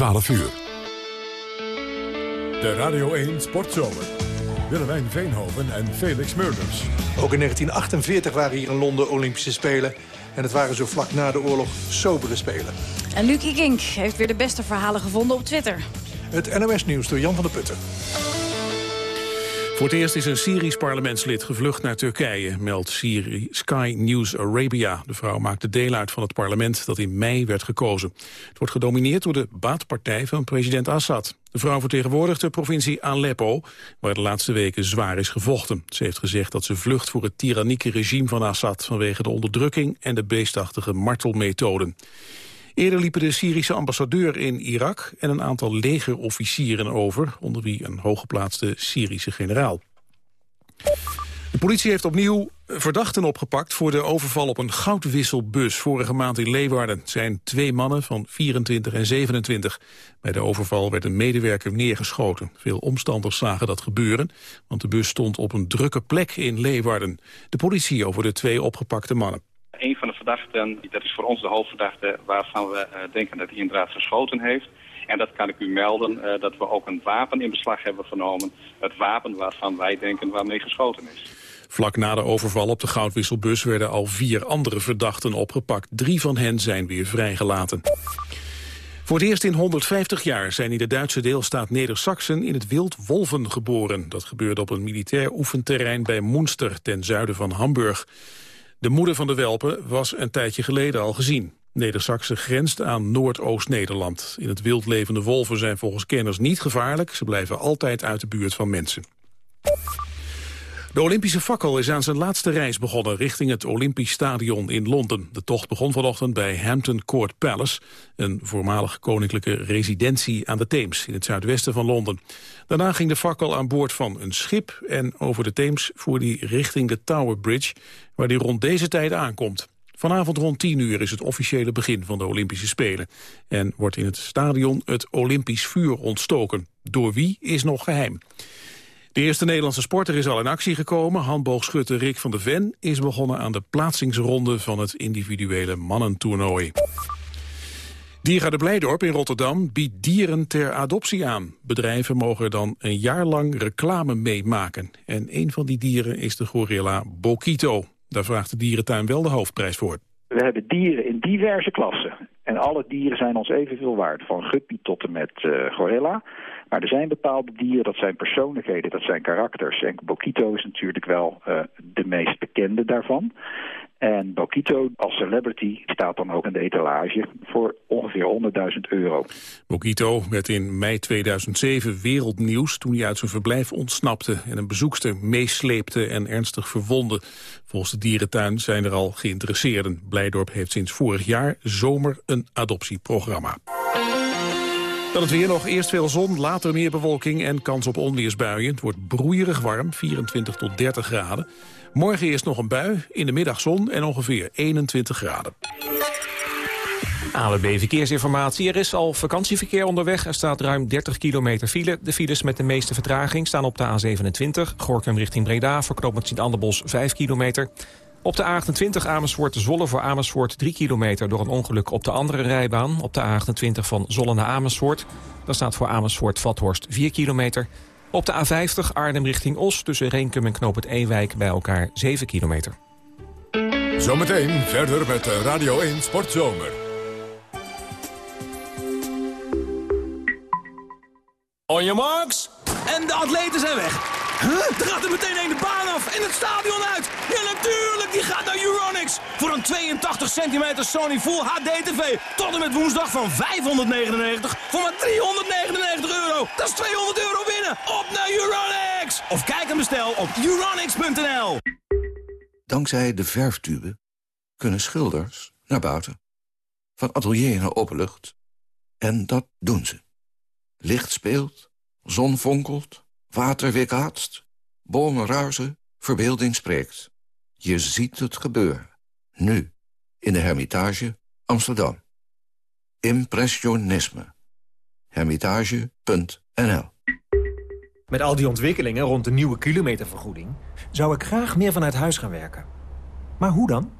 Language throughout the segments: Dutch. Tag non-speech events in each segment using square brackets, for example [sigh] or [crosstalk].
12 uur. De Radio 1 Sportzomer. Willemijn Veenhoven en Felix Murders. Ook in 1948 waren hier in Londen Olympische Spelen. En het waren zo vlak na de oorlog sobere spelen. En Luc Ikink heeft weer de beste verhalen gevonden op Twitter. Het NOS-nieuws door Jan van der Putten. Voor het eerst is een Syrisch parlementslid gevlucht naar Turkije, meldt Syri Sky News Arabia. De vrouw maakte deel uit van het parlement dat in mei werd gekozen. Het wordt gedomineerd door de baatpartij van president Assad. De vrouw vertegenwoordigt de provincie Aleppo, waar de laatste weken zwaar is gevochten. Ze heeft gezegd dat ze vlucht voor het tyrannieke regime van Assad vanwege de onderdrukking en de beestachtige martelmethoden. Eerder liepen de Syrische ambassadeur in Irak en een aantal legerofficieren over, onder wie een hooggeplaatste Syrische generaal. De politie heeft opnieuw verdachten opgepakt voor de overval op een goudwisselbus vorige maand in Leeuwarden. Het zijn twee mannen van 24 en 27. Bij de overval werd een medewerker neergeschoten. Veel omstanders zagen dat gebeuren, want de bus stond op een drukke plek in Leeuwarden. De politie over de twee opgepakte mannen een van de verdachten, dat is voor ons de hoofdverdachte waarvan we uh, denken dat hij inderdaad geschoten heeft. En dat kan ik u melden, uh, dat we ook een wapen in beslag hebben genomen. Het wapen waarvan wij denken waarmee geschoten is. Vlak na de overval op de goudwisselbus werden al vier andere verdachten opgepakt. Drie van hen zijn weer vrijgelaten. Voor het eerst in 150 jaar zijn in de Duitse deelstaat Neder-Saxen in het wild wolven geboren. Dat gebeurde op een militair oefenterrein bij Moenster ten zuiden van Hamburg. De moeder van de welpen was een tijdje geleden al gezien. Neder-Saxe grenst aan Noordoost-Nederland. In het wild levende wolven zijn volgens kenners niet gevaarlijk. Ze blijven altijd uit de buurt van mensen. De Olympische fakkel is aan zijn laatste reis begonnen richting het Olympisch Stadion in Londen. De tocht begon vanochtend bij Hampton Court Palace, een voormalig koninklijke residentie aan de Theems in het zuidwesten van Londen. Daarna ging de fakkel aan boord van een schip en over de Theems voer die richting de Tower Bridge, waar die rond deze tijd aankomt. Vanavond rond 10 uur is het officiële begin van de Olympische Spelen. En wordt in het stadion het Olympisch vuur ontstoken. Door wie is nog geheim. De eerste Nederlandse sporter is al in actie gekomen. Handboogschutter Rick van der Ven is begonnen aan de plaatsingsronde van het individuele mannentoernooi. Diergaarde Blijdorp in Rotterdam biedt dieren ter adoptie aan. Bedrijven mogen er dan een jaar lang reclame mee maken. En een van die dieren is de gorilla Bokito. Daar vraagt de dierentuin wel de hoofdprijs voor. We hebben dieren in diverse klassen. En alle dieren zijn ons evenveel waard. Van guppy tot en met uh, gorilla. Maar er zijn bepaalde dieren, dat zijn persoonlijkheden, dat zijn karakters. En Bokito is natuurlijk wel uh, de meest bekende daarvan. En Bokito als celebrity staat dan ook in de etalage voor ongeveer 100.000 euro. Bokito werd in mei 2007 wereldnieuws toen hij uit zijn verblijf ontsnapte... en een bezoekster meesleepte en ernstig verwonde. Volgens de dierentuin zijn er al geïnteresseerden. Blijdorp heeft sinds vorig jaar zomer een adoptieprogramma. Dan het weer nog. Eerst veel zon, later meer bewolking en kans op onweersbuien. Het wordt broeierig warm, 24 tot 30 graden. Morgen eerst nog een bui, in de middag zon en ongeveer 21 graden. ALB Verkeersinformatie. Er is al vakantieverkeer onderweg. Er staat ruim 30 kilometer file. De files met de meeste vertraging staan op de A27. Gorkum richting Breda, voor knooppunt Sint-Anderbos 5 kilometer. Op de A28 Amersfoort-Zolle voor Amersfoort 3 kilometer... door een ongeluk op de andere rijbaan. Op de A28 van Zolle naar Amersfoort. Daar staat voor Amersfoort-Vathorst 4 kilometer. Op de A50 Arnhem richting Os tussen Reenkum en Knoop het Ewijk... bij elkaar 7 kilometer. Zometeen verder met Radio 1 Sportzomer. On your marks. En de atleten zijn weg. Huh? Er gaat er meteen een de baan af en het stadion uit. Ja, natuurlijk, die gaat naar Euronics. Voor een 82 centimeter Sony Full HD TV. Tot en met woensdag van 599 voor maar 399 euro. Dat is 200 euro winnen. Op naar Euronics. Of kijk en bestel op euronics.nl. Dankzij de verftube kunnen schilders naar buiten. Van atelier naar openlucht. En dat doen ze. Licht speelt, zon fonkelt, water weerkaatst, bomen ruizen, verbeelding spreekt. Je ziet het gebeuren. Nu, in de Hermitage, Amsterdam. Impressionisme. Hermitage.nl Met al die ontwikkelingen rond de nieuwe kilometervergoeding... zou ik graag meer vanuit huis gaan werken. Maar hoe dan?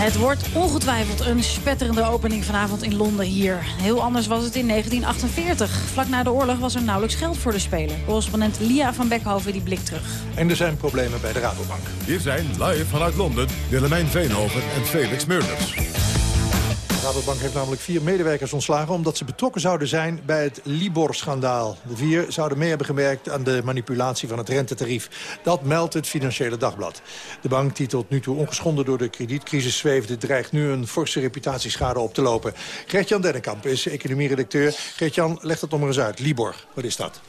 Het wordt ongetwijfeld een spetterende opening vanavond in Londen hier. Heel anders was het in 1948. Vlak na de oorlog was er nauwelijks geld voor de Spelen. Correspondent Lia van Beckhoven die blikt terug. En er zijn problemen bij de Rabobank. Hier zijn live vanuit Londen Willemijn Veenhoven en Felix Meurders. Rabobank heeft namelijk vier medewerkers ontslagen... omdat ze betrokken zouden zijn bij het Libor-schandaal. De vier zouden mee hebben gemerkt aan de manipulatie van het rentetarief. Dat meldt het Financiële Dagblad. De bank, die tot nu toe ongeschonden door de kredietcrisis zweefde... dreigt nu een forse reputatieschade op te lopen. Gert-Jan Dennekamp is economieredacteur. Gert-Jan, leg dat nog maar eens uit. Libor, wat is dat?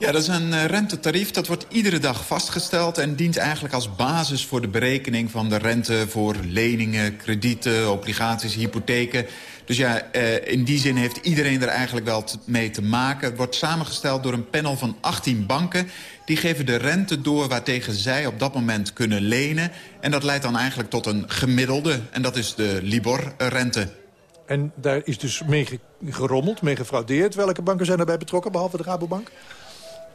Ja, dat is een uh, rentetarief. Dat wordt iedere dag vastgesteld en dient eigenlijk als basis voor de berekening van de rente voor leningen, kredieten, obligaties, hypotheken. Dus ja, uh, in die zin heeft iedereen er eigenlijk wel mee te maken. Het wordt samengesteld door een panel van 18 banken. Die geven de rente door waartegen zij op dat moment kunnen lenen. En dat leidt dan eigenlijk tot een gemiddelde. En dat is de Libor-rente. En daar is dus mee gerommeld, mee gefraudeerd. Welke banken zijn daarbij betrokken, behalve de Rabobank?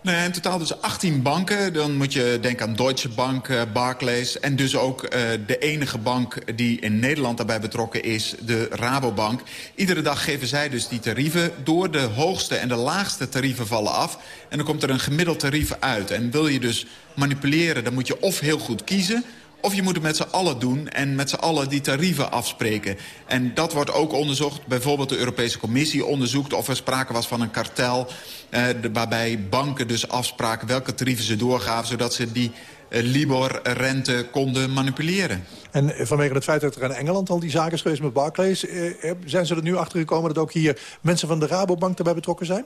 Nee, in totaal dus 18 banken. Dan moet je denken aan Deutsche Bank, uh, Barclays... en dus ook uh, de enige bank die in Nederland daarbij betrokken is, de Rabobank. Iedere dag geven zij dus die tarieven door. De hoogste en de laagste tarieven vallen af. En dan komt er een gemiddeld tarief uit. En wil je dus manipuleren, dan moet je of heel goed kiezen... Of je moet het met z'n allen doen en met z'n allen die tarieven afspreken. En dat wordt ook onderzocht. Bijvoorbeeld de Europese Commissie onderzoekt of er sprake was van een kartel... Eh, waarbij banken dus afspraken welke tarieven ze doorgaven... zodat ze die eh, Libor-rente konden manipuleren. En vanwege het feit dat er in Engeland al die zaken is geweest met Barclays... Eh, zijn ze er nu achter gekomen dat ook hier mensen van de Rabobank erbij betrokken zijn?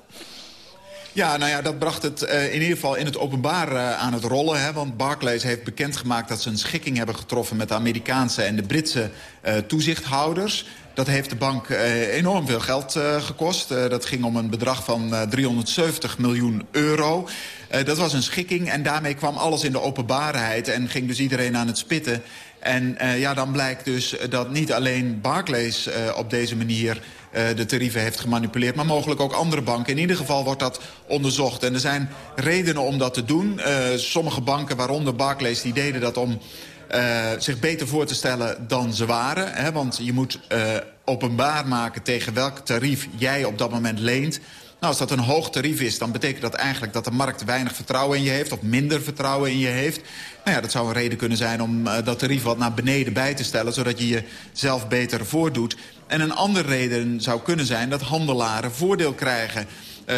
Ja, nou ja, dat bracht het uh, in ieder geval in het openbaar uh, aan het rollen. Hè, want Barclays heeft bekendgemaakt dat ze een schikking hebben getroffen... met de Amerikaanse en de Britse uh, toezichthouders. Dat heeft de bank enorm veel geld gekost. dat ging om een bedrag van 370 miljoen euro. dat was een schikking en daarmee kwam alles in de openbaarheid... en ging dus iedereen aan het spitten... En ja, dan blijkt dus dat niet alleen Barclays op deze manier de tarieven heeft gemanipuleerd... maar mogelijk ook andere banken. In ieder geval wordt dat onderzocht. En er zijn redenen om dat te doen. sommige banken, waaronder Barclays, die deden dat om... zich beter voor te stellen dan ze waren. Hè? Want je moet openbaar maken tegen welk tarief jij op dat moment leent... Nou, als dat een hoog tarief is, dan betekent dat eigenlijk dat de markt weinig vertrouwen in je heeft... of minder vertrouwen in je heeft. Nou ja, dat zou een reden kunnen zijn om dat tarief wat naar beneden bij te stellen... zodat je jezelf beter voordoet. En een andere reden zou kunnen zijn dat handelaren voordeel krijgen... Uh,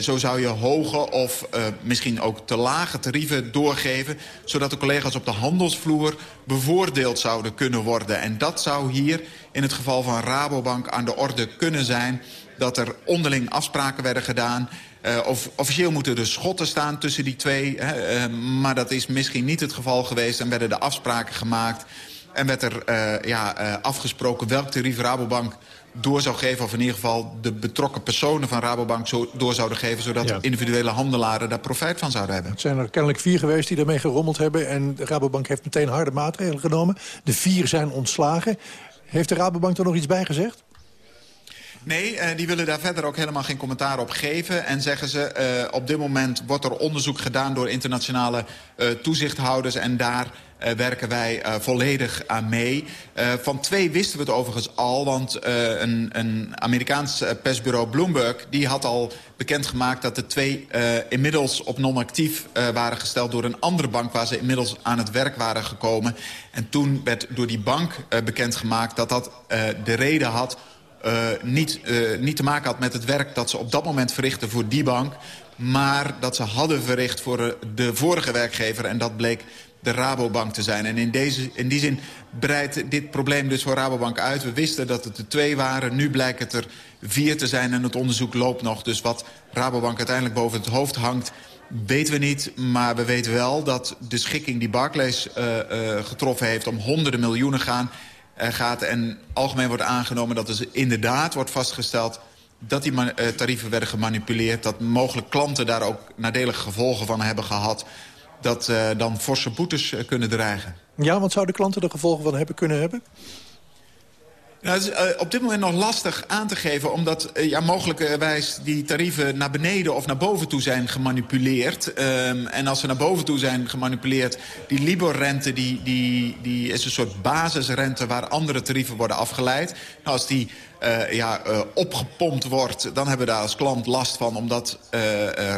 zo zou je hoge of uh, misschien ook te lage tarieven doorgeven... zodat de collega's op de handelsvloer bevoordeeld zouden kunnen worden. En dat zou hier in het geval van Rabobank aan de orde kunnen zijn dat er onderling afspraken werden gedaan. Uh, of, officieel moeten er schotten staan tussen die twee. Hè, maar dat is misschien niet het geval geweest. En werden de afspraken gemaakt. En werd er uh, ja, afgesproken welk tarief Rabobank door zou geven... of in ieder geval de betrokken personen van Rabobank zo door zouden geven... zodat ja. individuele handelaren daar profijt van zouden hebben. Het zijn er kennelijk vier geweest die daarmee gerommeld hebben... en de Rabobank heeft meteen harde maatregelen genomen. De vier zijn ontslagen. Heeft de Rabobank er nog iets bij gezegd? Nee, uh, die willen daar verder ook helemaal geen commentaar op geven. En zeggen ze, uh, op dit moment wordt er onderzoek gedaan door internationale uh, toezichthouders... en daar werken wij uh, volledig aan mee. Uh, van twee wisten we het overigens al, want een, een Amerikaans persbureau Bloomberg... die had al bekendgemaakt dat de twee inmiddels op non-actief waren gesteld... door een andere bank waar ze inmiddels aan het werk waren gekomen. En toen werd door die bank bekendgemaakt dat dat de reden had niet, niet te maken had met het werk dat ze op dat moment verrichten voor die bank... maar dat ze hadden verricht voor de vorige werkgever. En dat bleek de Rabobank te zijn. En in, deze, in die zin breidt dit probleem dus voor Rabobank uit. We wisten dat het er twee waren. Nu blijkt het er vier te zijn en het onderzoek loopt nog. Dus wat Rabobank uiteindelijk boven het hoofd hangt... weten we niet, maar we weten wel dat de schikking die Barclays uh, uh, getroffen heeft... om honderden miljoenen gaan, uh, gaat. En algemeen wordt aangenomen dat er inderdaad wordt vastgesteld dat die tarieven werden gemanipuleerd... dat mogelijk klanten daar ook nadelige gevolgen van hebben gehad... dat uh, dan forse boetes uh, kunnen dreigen. Ja, want zouden klanten er gevolgen van hebben kunnen hebben? Nou, het is uh, op dit moment nog lastig aan te geven... omdat uh, ja, mogelijkerwijs die tarieven naar beneden of naar boven toe zijn gemanipuleerd. Um, en als ze naar boven toe zijn gemanipuleerd... die Libor-rente die, die, die is een soort basisrente... waar andere tarieven worden afgeleid. Nou, als die uh, ja, opgepompt wordt, dan hebben we daar als klant last van... omdat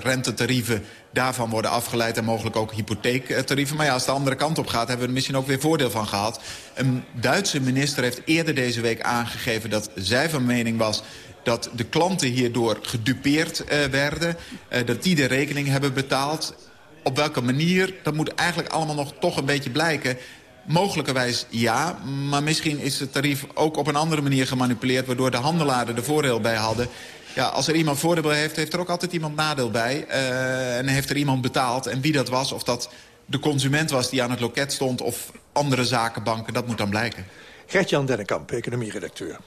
rentetarieven daarvan worden afgeleid en mogelijk ook hypotheektarieven. Maar ja, als de andere kant op gaat, hebben we er misschien ook weer voordeel van gehad. Een Duitse minister heeft eerder deze week aangegeven dat zij van mening was dat de klanten hierdoor gedupeerd uh, werden. Uh, dat die de rekening hebben betaald. Op welke manier, dat moet eigenlijk allemaal nog toch een beetje blijken. Mogelijkerwijs ja, maar misschien is het tarief ook op een andere manier gemanipuleerd... waardoor de handelaren er voordeel bij hadden ja, als er iemand voordeel heeft, heeft er ook altijd iemand nadeel bij. Uh, en heeft er iemand betaald. En wie dat was, of dat de consument was die aan het loket stond... of andere zakenbanken, dat moet dan blijken. Gert-Jan Dennekamp, economieredacteur.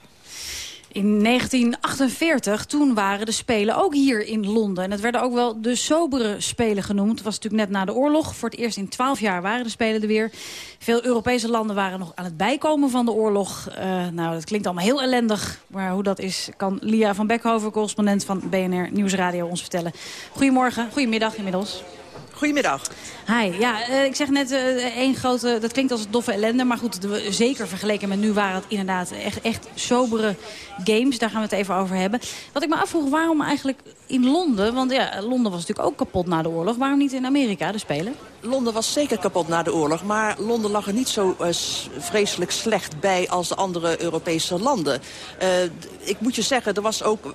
In 1948, toen waren de Spelen ook hier in Londen. En het werden ook wel de sobere Spelen genoemd. Het was natuurlijk net na de oorlog. Voor het eerst in twaalf jaar waren de Spelen er weer. Veel Europese landen waren nog aan het bijkomen van de oorlog. Uh, nou, dat klinkt allemaal heel ellendig. Maar hoe dat is, kan Lia van Beckhoven, correspondent van BNR Nieuwsradio, ons vertellen. Goedemorgen, goedemiddag inmiddels. Goedemiddag. Hi, ja, uh, ik zeg net uh, één grote, dat klinkt als doffe ellende. Maar goed, de, zeker vergeleken met nu waren het inderdaad echt, echt sobere games. Daar gaan we het even over hebben. Wat ik me afvroeg, waarom eigenlijk in Londen? Want ja, Londen was natuurlijk ook kapot na de oorlog. Waarom niet in Amerika, de Spelen? Londen was zeker kapot na de oorlog. Maar Londen lag er niet zo uh, vreselijk slecht bij als de andere Europese landen. ik moet je zeggen, er was ook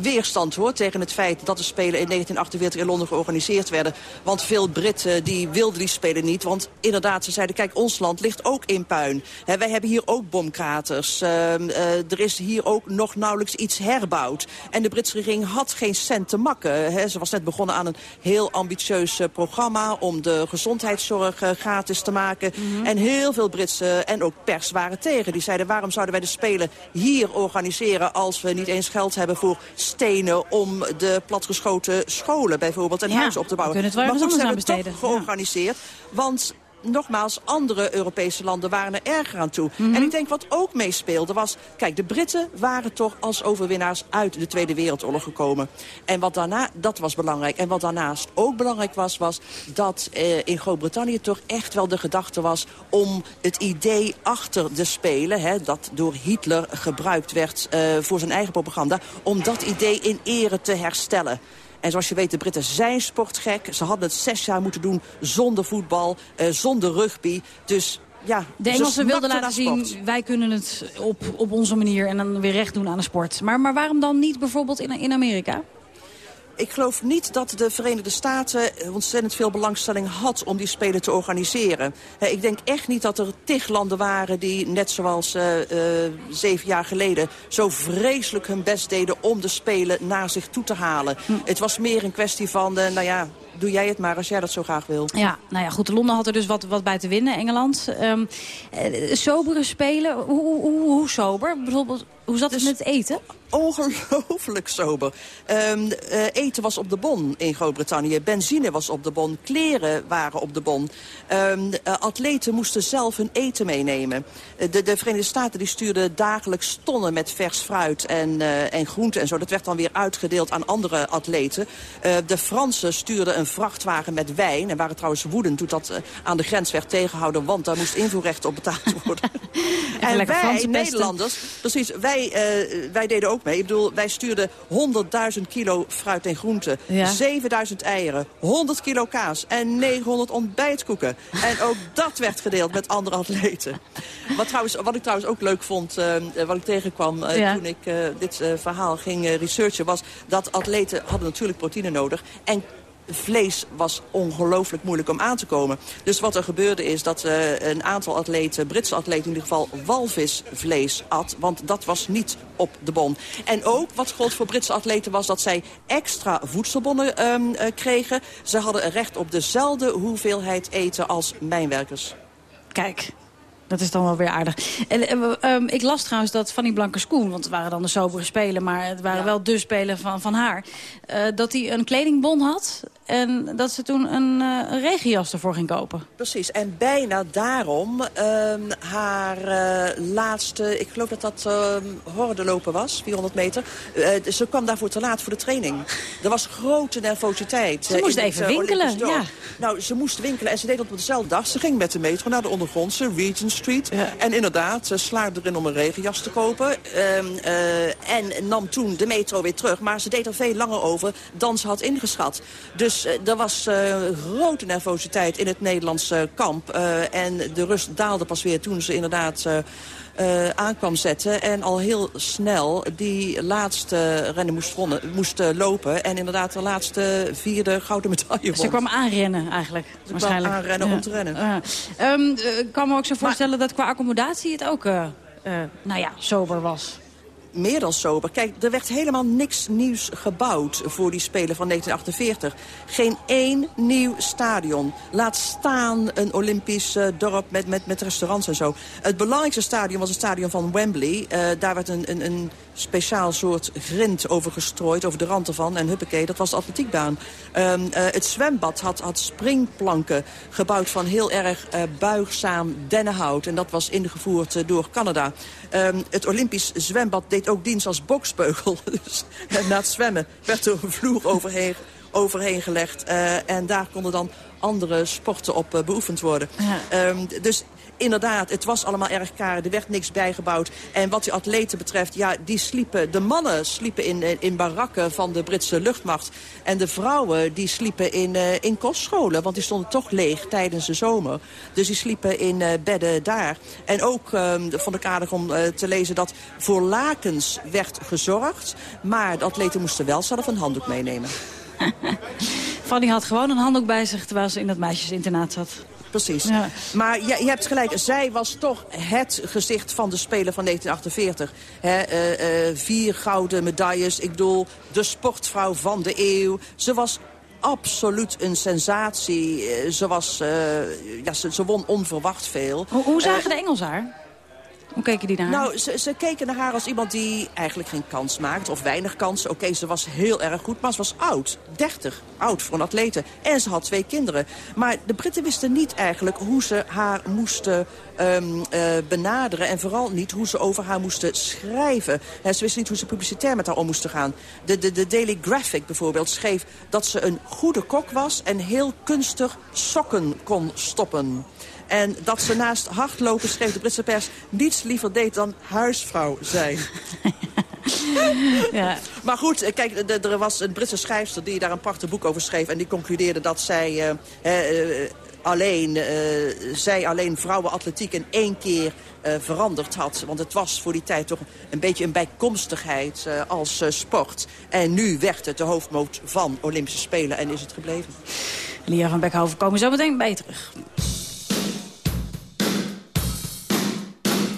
weerstand hoor, tegen het feit dat de Spelen in 1948 in Londen georganiseerd werden. Want veel Britten die wilden die Spelen niet. Want inderdaad, ze zeiden, kijk, ons land ligt ook in puin. He, wij hebben hier ook bomkraters. Uh, uh, er is hier ook nog nauwelijks iets herbouwd. En de Britse regering had geen cent te makken. He, ze was net begonnen aan een heel ambitieus uh, programma... om de gezondheidszorg uh, gratis te maken. Mm -hmm. En heel veel Britse en ook pers waren tegen. Die zeiden, waarom zouden wij de Spelen hier organiseren... als we niet eens geld hebben voor stenen om de platgeschoten scholen bijvoorbeeld en ja, huizen op te bouwen. Maar goed, ze hebben het toch georganiseerd. Want nogmaals, andere Europese landen waren er erger aan toe. Mm -hmm. En ik denk wat ook meespeelde was... Kijk, de Britten waren toch als overwinnaars uit de Tweede Wereldoorlog gekomen. En wat daarna, dat was belangrijk. En wat daarnaast ook belangrijk was, was dat eh, in Groot-Brittannië toch echt wel de gedachte was... om het idee achter de Spelen, hè, dat door Hitler gebruikt werd uh, voor zijn eigen propaganda... om dat idee in ere te herstellen. En zoals je weet, de Britten zijn sportgek. Ze hadden het zes jaar moeten doen zonder voetbal, uh, zonder rugby. Dus ja, de Engelsen wilden laten zien, wij kunnen het op, op onze manier en dan weer recht doen aan de sport. Maar, maar waarom dan niet bijvoorbeeld in, in Amerika? Ik geloof niet dat de Verenigde Staten ontzettend veel belangstelling had om die Spelen te organiseren. ik denk echt niet dat er tig landen waren die, net zoals uh, uh, zeven jaar geleden... zo vreselijk hun best deden om de Spelen naar zich toe te halen. Hm. Het was meer een kwestie van, uh, nou ja, doe jij het maar als jij dat zo graag wil. Ja, nou ja, goed. Londen had er dus wat, wat bij te winnen, Engeland. Um, sobere spelen, hoe, hoe, hoe sober? Bijvoorbeeld, hoe zat het dus met het eten? Ongelooflijk sober. Um, uh, eten was op de bon in Groot-Brittannië. Benzine was op de bon. Kleren waren op de bon. Um, uh, atleten moesten zelf hun eten meenemen. Uh, de, de Verenigde Staten die stuurden dagelijks tonnen met vers fruit en, en groenten en zo. Dat werd dan weer uitgedeeld aan andere atleten. de Fransen stuurden een vrachtwagen met wijn. En waren trouwens woedend toen dat aan de grens werd tegengehouden. Want daar moest invoerrecht op betaald worden. [laughs] en wij, Nederlanders, precies, wij, wij deden ook mee. Ik bedoel, wij stuurden 100.000 kilo fruit en groenten, ja. 7000 eieren, 100 kilo kaas en 900 ontbijtkoeken. En ook dat werd gedeeld met andere atleten. Wat, trouwens, wat ik trouwens ook leuk vond, uh, wat ik tegenkwam ja. toen ik dit verhaal ging researchen, was dat atleten hadden natuurlijk proteïne nodig. En vlees was ongelooflijk moeilijk om aan te komen. Dus wat er gebeurde is dat uh, een aantal atleten, Britse atleten in ieder geval, walvisvlees at. Want dat was niet op de bon. En ook wat gold voor Britse atleten was dat zij extra voedselbonnen um, uh, kregen. Ze hadden recht op dezelfde hoeveelheid eten als mijnwerkers. Kijk, Dat is dan wel weer aardig. En, um, ik las trouwens dat Fanny Blankers-Koen... want het waren dan de sobere spelen... maar het waren wel de spelen van, van haar... Uh, dat hij een kledingbon had... en dat ze toen een, uh, een regenjas ervoor ging kopen. Precies, en bijna daarom uh, haar laatste... ik geloof dat dat hordenlopen was, 400 meter. ze kwam daarvoor te laat voor de training. Er was grote nervositeit. Ze moest even winkelen, ja. Nou, ze moest winkelen en ze deed dat op dezelfde dag. Ze ging met de metro naar de ondergrondse Regent en inderdaad, ze slaagde erin om een regenjas te kopen. Ehm, eh, en nam toen de metro weer terug. Maar ze deed er veel langer over dan ze had ingeschat. Dus uh, er was uh, grote nervositeit in het Nederlandse kamp. en de rust daalde pas weer toen ze inderdaad... Uh, aan kwam zetten. En al heel snel die laatste rennen moest, moest lopen. En inderdaad de laatste vierde gouden medaille won. Ze kwam aanrennen eigenlijk. Ze kwam aanrennen om te rennen. Um, ik kan me ook zo voorstellen dat qua accommodatie het ook nou ja, sober was meer dan sober. Kijk, er werd helemaal niks nieuws gebouwd voor die Spelen van 1948. Geen één nieuw stadion. Laat staan een Olympisch dorp met, met, met restaurants en zo. Het belangrijkste stadion was het stadion van Wembley. Uh, daar werd een, een, een speciaal soort grind over gestrooid, over de rand ervan. En huppakee, dat was de atletiekbaan. Um, uh, het zwembad had, had springplanken gebouwd van heel erg uh, buigzaam dennenhout. En dat was ingevoerd door Canada. Um, het Olympisch zwembad deed ook dienst als boksbeugel. [laughs] dus na het zwemmen werd er een vloer overheen, overheen gelegd. en daar konden dan andere sporten op beoefend worden. Ja. Um, dus inderdaad, het was allemaal erg kaar. Er werd niks bijgebouwd. En wat die atleten betreft, ja, die sliepen... De mannen sliepen in, in barakken van de Britse luchtmacht. En de vrouwen, die sliepen in, uh, in kostscholen. Want die stonden toch leeg tijdens de zomer. Dus die sliepen in uh, bedden daar. En ook uh, vond ik aardig om te lezen dat voor lakens werd gezorgd. Maar de atleten moesten wel zelf een handdoek meenemen. [laughs] Fanny had gewoon een handdoek bij zich terwijl ze in dat meisjesinternaat zat precies. Ja. Maar je, je, hebt gelijk, zij was toch het gezicht van de Spelen van 1948. He, uh, uh, vier gouden medailles, ik bedoel, de sportvrouw van de eeuw. Ze was absoluut een sensatie. Eh, ze, was, uh, ja, ze, ze, won onverwacht veel. Hoe, hoe zagen de Engels haar? Hoe keken die naar haar? Nou, ze, ze, keken naar haar als iemand die eigenlijk geen kans maakt. Of weinig kans. Oké, ze was heel erg goed, maar ze was oud. 30. Oud voor een atlete. En ze had twee kinderen. Maar de Britten wisten niet eigenlijk hoe ze haar moesten um, uh, benaderen. En vooral niet hoe ze over haar moesten schrijven. ze wisten niet hoe ze publicitair met haar om moesten gaan. De, de, de Daily Graphic bijvoorbeeld schreef dat ze een goede kok was... en heel kunstig sokken kon stoppen. En dat ze naast hardlopen, schreef de Britse pers... niets liever deed dan huisvrouw zijn. [laughs] ja. Maar goed, eh, kijk, er was een Britse schrijfster die daar een prachtig boek over schreef... en die concludeerde dat zij... Uh, uh, alleen, uh, zij alleen vrouwenatletiek in één keer uh, veranderd had. Want het was voor die tijd toch een beetje een bijkomstigheid uh, als sport. En nu werd het de hoofdmoot van Olympische Spelen en is het gebleven. Lia van Beckhoven komen zo meteen bij je terug.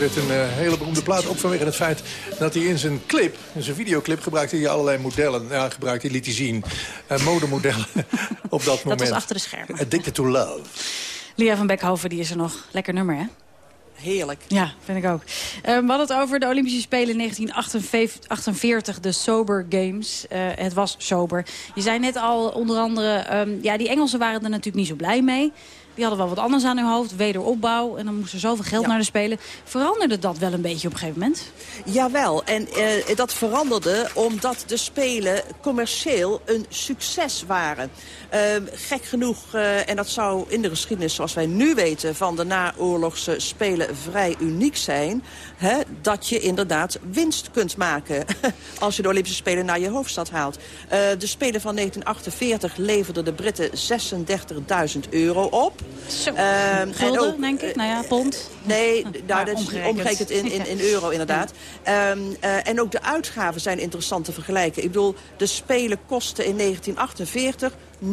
Werd een uh, hele beroemde plaat, ook vanwege het feit dat hij in zijn clip, in zijn videoclip, gebruikte hij allerlei modellen. Ja, gebruikte hij, liet hij zien, uh, modemodellen [laughs] op dat moment. Dat was achter de schermen. Addicted to Love. Lia van Beckhoven, die is er nog. Lekker nummer, hè? Heerlijk. Ja, vind ik ook. Uh, we hadden het over de Olympische Spelen in 1948, de Sober Games. Uh, het was sober. Je zei net al, onder andere, um, ja, die Engelsen waren er natuurlijk niet zo blij mee. Die hadden wel wat anders aan hun hoofd, wederopbouw. En dan moest er zoveel geld naar de Spelen. Veranderde dat wel een beetje op een gegeven moment? Jawel, en uh, dat veranderde omdat de Spelen commercieel een succes waren. Uh, gek genoeg, uh, en dat zou in de geschiedenis zoals wij nu weten... van de naoorlogse Spelen vrij uniek zijn... Hè, dat je inderdaad winst kunt maken [laughs] als je de Olympische Spelen naar je hoofdstad haalt. Uh, de Spelen van 1948 leverden de Britten 36.000 euro op. Zo, um, gulden, ook, denk ik? Nou ja, pond. Nee, nou, dat is omgerekend in, in, [laughs] in euro inderdaad. Ja. Um, uh, en ook de uitgaven zijn interessant te vergelijken. Ik bedoel, de Spelen kosten in 1948 0,01%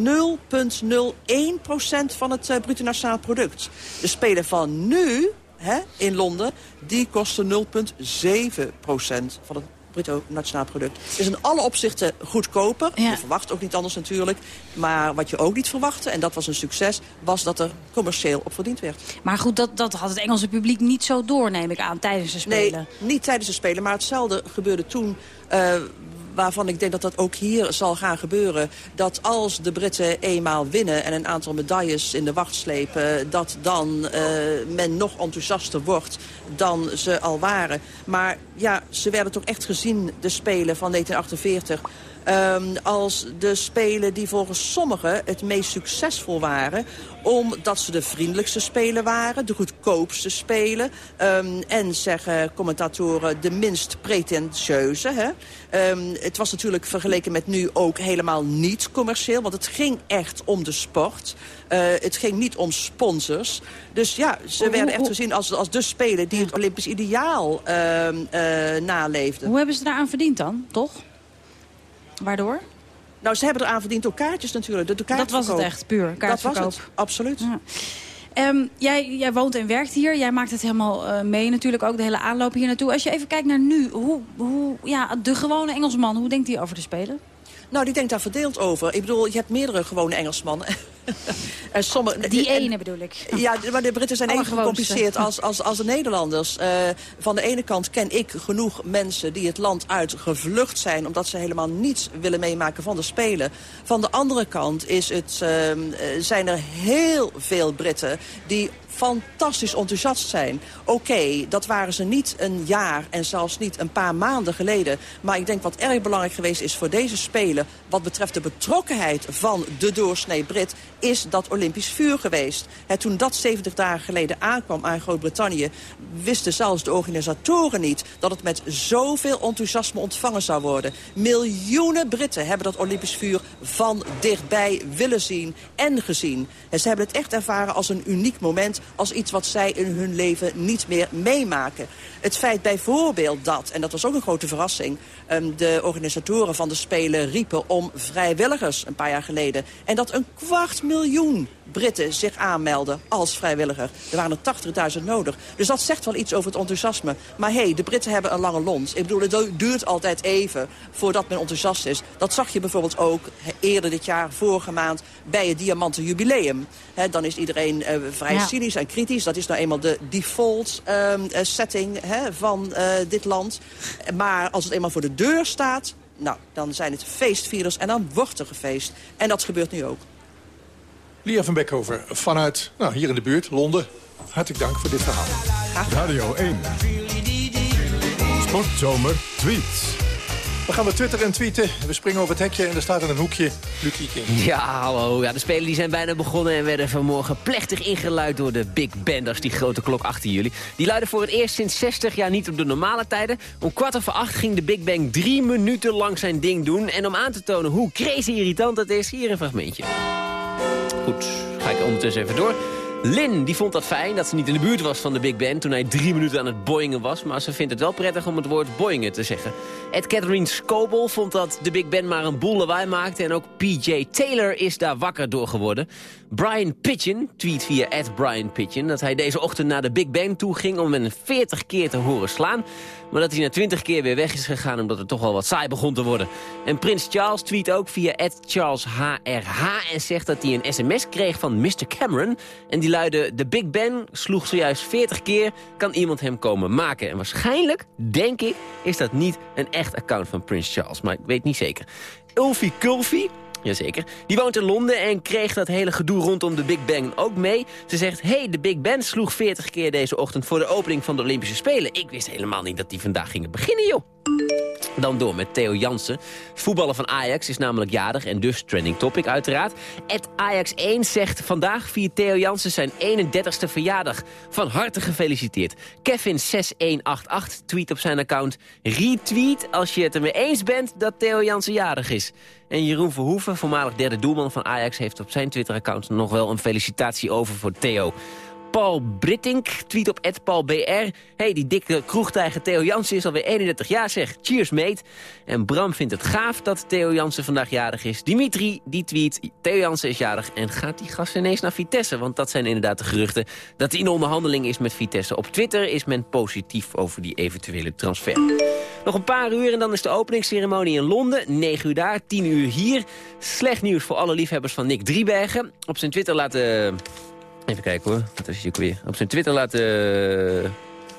van het uh, bruto nationaal product. De Spelen van nu hè, in Londen, die kosten 0,7% van het bruto nationaal product. is in alle opzichten goedkoper. Ja. Je verwacht ook niet anders natuurlijk. Maar wat je ook niet verwachtte, en dat was een succes... was dat er commercieel op verdiend werd. Maar goed, dat, dat had het Engelse publiek niet zo door, neem ik aan, tijdens de Spelen. Nee, niet tijdens de Spelen. Maar hetzelfde gebeurde toen... Uh, waarvan ik denk dat dat ook hier zal gaan gebeuren. Dat als de Britten eenmaal winnen en een aantal medailles in de wacht slepen... dat dan uh, men nog enthousiaster wordt dan ze al waren. Maar ja, ze werden toch echt gezien, de Spelen van 1948... Um, als de Spelen die volgens sommigen het meest succesvol waren omdat ze de vriendelijkste spelen waren, de goedkoopste spelen. Um, en zeggen commentatoren de minst pretentieuze. Hè? Um, het was natuurlijk vergeleken met nu ook helemaal niet commercieel. Want het ging echt om de sport. Uh, het ging niet om sponsors. Dus ja, ze werden echt gezien als, als de spelen die het Olympisch ideaal uh, uh, naleefden. Hoe hebben ze daaraan verdiend dan, toch? Waardoor? Nou, ze hebben eraan verdiend door kaartjes natuurlijk. De dat was het echt, puur, kaartverkoop. Dat was het, absoluut. Ja. Um, jij, jij, woont en werkt hier. Jij maakt het helemaal uh, mee natuurlijk, ook de hele aanloop hier naartoe. Als je even kijkt naar nu, hoe, hoe, ja, de gewone Engelsman, hoe denkt hij over de Spelen? Nou, die denkt daar verdeeld over. Ik bedoel, je hebt meerdere gewone Engelsmannen. [laughs] en sommige, die ene bedoel ik. Ja, maar de Britten zijn even gecompliceerd als, als, als de Nederlanders. Uh, van de ene kant ken ik genoeg mensen die het land uit gevlucht zijn... omdat ze helemaal niets willen meemaken van de Spelen. Van de andere kant is het, uh, zijn er heel veel Britten die fantastisch enthousiast zijn. Oké, dat waren ze niet een jaar en zelfs niet een paar maanden geleden. Maar ik denk wat erg belangrijk geweest is voor deze Spelen... wat betreft de betrokkenheid van de doorsnee Brit... is dat Olympisch vuur geweest. He, toen dat 70 dagen geleden aankwam aan Groot-Brittannië... wisten zelfs de organisatoren niet dat het met zoveel enthousiasme ontvangen zou worden. Miljoenen Britten hebben dat Olympisch vuur van dichtbij willen zien en gezien. En ze hebben het echt ervaren als een uniek moment als iets wat zij in hun leven niet meer meemaken. Het feit bijvoorbeeld dat, en dat was ook een grote verrassing... Um, de organisatoren van de Spelen riepen om vrijwilligers een paar jaar geleden. En dat een kwart miljoen Britten zich aanmelden als vrijwilliger. Er waren er 80.000 nodig. Dus dat zegt wel iets over het enthousiasme. Maar hé, hey, de Britten hebben een lange lont. Ik bedoel, het duurt altijd even voordat men enthousiast is. Dat zag je bijvoorbeeld ook eerder dit jaar, vorige maand, bij het Diamanten Jubileum. He, dan is iedereen uh, vrij ja. cynisch en kritisch. Dat is nou eenmaal de default um, uh, setting he, van uh, dit land. Maar als het eenmaal voor de deur staat, nou, dan zijn het feestvierders en dan wordt er gefeest. En dat gebeurt nu ook. Lia van Beckhoven vanuit nou, hier in de buurt, Londen. Hartelijk dank voor dit verhaal. Radio 1. Sportzomer tweets. We gaan met Twitter en tweeten. We springen over het hekje en er staat in een hoekje Luc King. Ja, hallo. Ja, de Spelen die zijn bijna begonnen en werden vanmorgen plechtig ingeluid door de Big Benders, die grote klok achter jullie. Die luiden voor het eerst sinds 60 jaar niet op de normale tijden. Om kwart over acht ging de Big Bang drie minuten lang zijn ding doen. En om aan te tonen hoe crazy irritant het is, hier een fragmentje. Goed, ga ik ondertussen even door. Lynn die vond dat fijn dat ze niet in de buurt was van de Big Ben... toen hij drie minuten aan het boingen was. Maar ze vindt het wel prettig om het woord boingen te zeggen. Ed Catherine Scoble vond dat de Big Ben maar een boel lawaai maakte... en ook PJ Taylor is daar wakker door geworden. Brian Pitchen tweet via Ed Brian Pitchen... dat hij deze ochtend naar de Big Ben toe ging om hem 40 keer te horen slaan... maar dat hij na 20 keer weer weg is gegaan... omdat het toch wel wat saai begon te worden. En Prins Charles tweet ook via Ed Charles HRH... en zegt dat hij een sms kreeg van Mr. Cameron... en die luidde... De Big Ben sloeg zojuist 40 keer, kan iemand hem komen maken. En waarschijnlijk, denk ik, is dat niet een echt account van Prins Charles. Maar ik weet niet zeker. Ulfi Kulfi, Jazeker. Die woont in Londen en kreeg dat hele gedoe rondom de Big Bang ook mee. Ze zegt, hey, de Big Ben sloeg 40 keer deze ochtend voor de opening van de Olympische Spelen. Ik wist helemaal niet dat die vandaag gingen beginnen, joh. Dan door met Theo Jansen. Voetballer van Ajax is namelijk jarig en dus trending topic uiteraard. Het Ajax 1 zegt vandaag viert Theo Jansen zijn 31ste verjaardag. Van harte gefeliciteerd. Kevin6188 tweet op zijn account... retweet als je het ermee eens bent dat Theo Jansen jarig is. En Jeroen Verhoeven, voormalig derde doelman van Ajax... heeft op zijn Twitter-account nog wel een felicitatie over voor Theo. Paul Brittink tweet op @paulbr. hey, die dikke kroegtijger Theo Jansen is alweer 31 jaar, zeg. Cheers, mate. En Bram vindt het gaaf dat Theo Jansen vandaag jarig is. Dimitri, die tweet, Theo Jansen is jarig en gaat die gast ineens naar Vitesse. Want dat zijn inderdaad de geruchten dat hij in onderhandeling is met Vitesse. Op Twitter is men positief over die eventuele transfer. Nog een paar uur en dan is de openingsceremonie in Londen. 9 uur daar, 10 uur hier. Slecht nieuws voor alle liefhebbers van Nick Driebergen. Op zijn Twitter laten... Even kijken hoor, wat is ook weer? Op zijn Twitter laten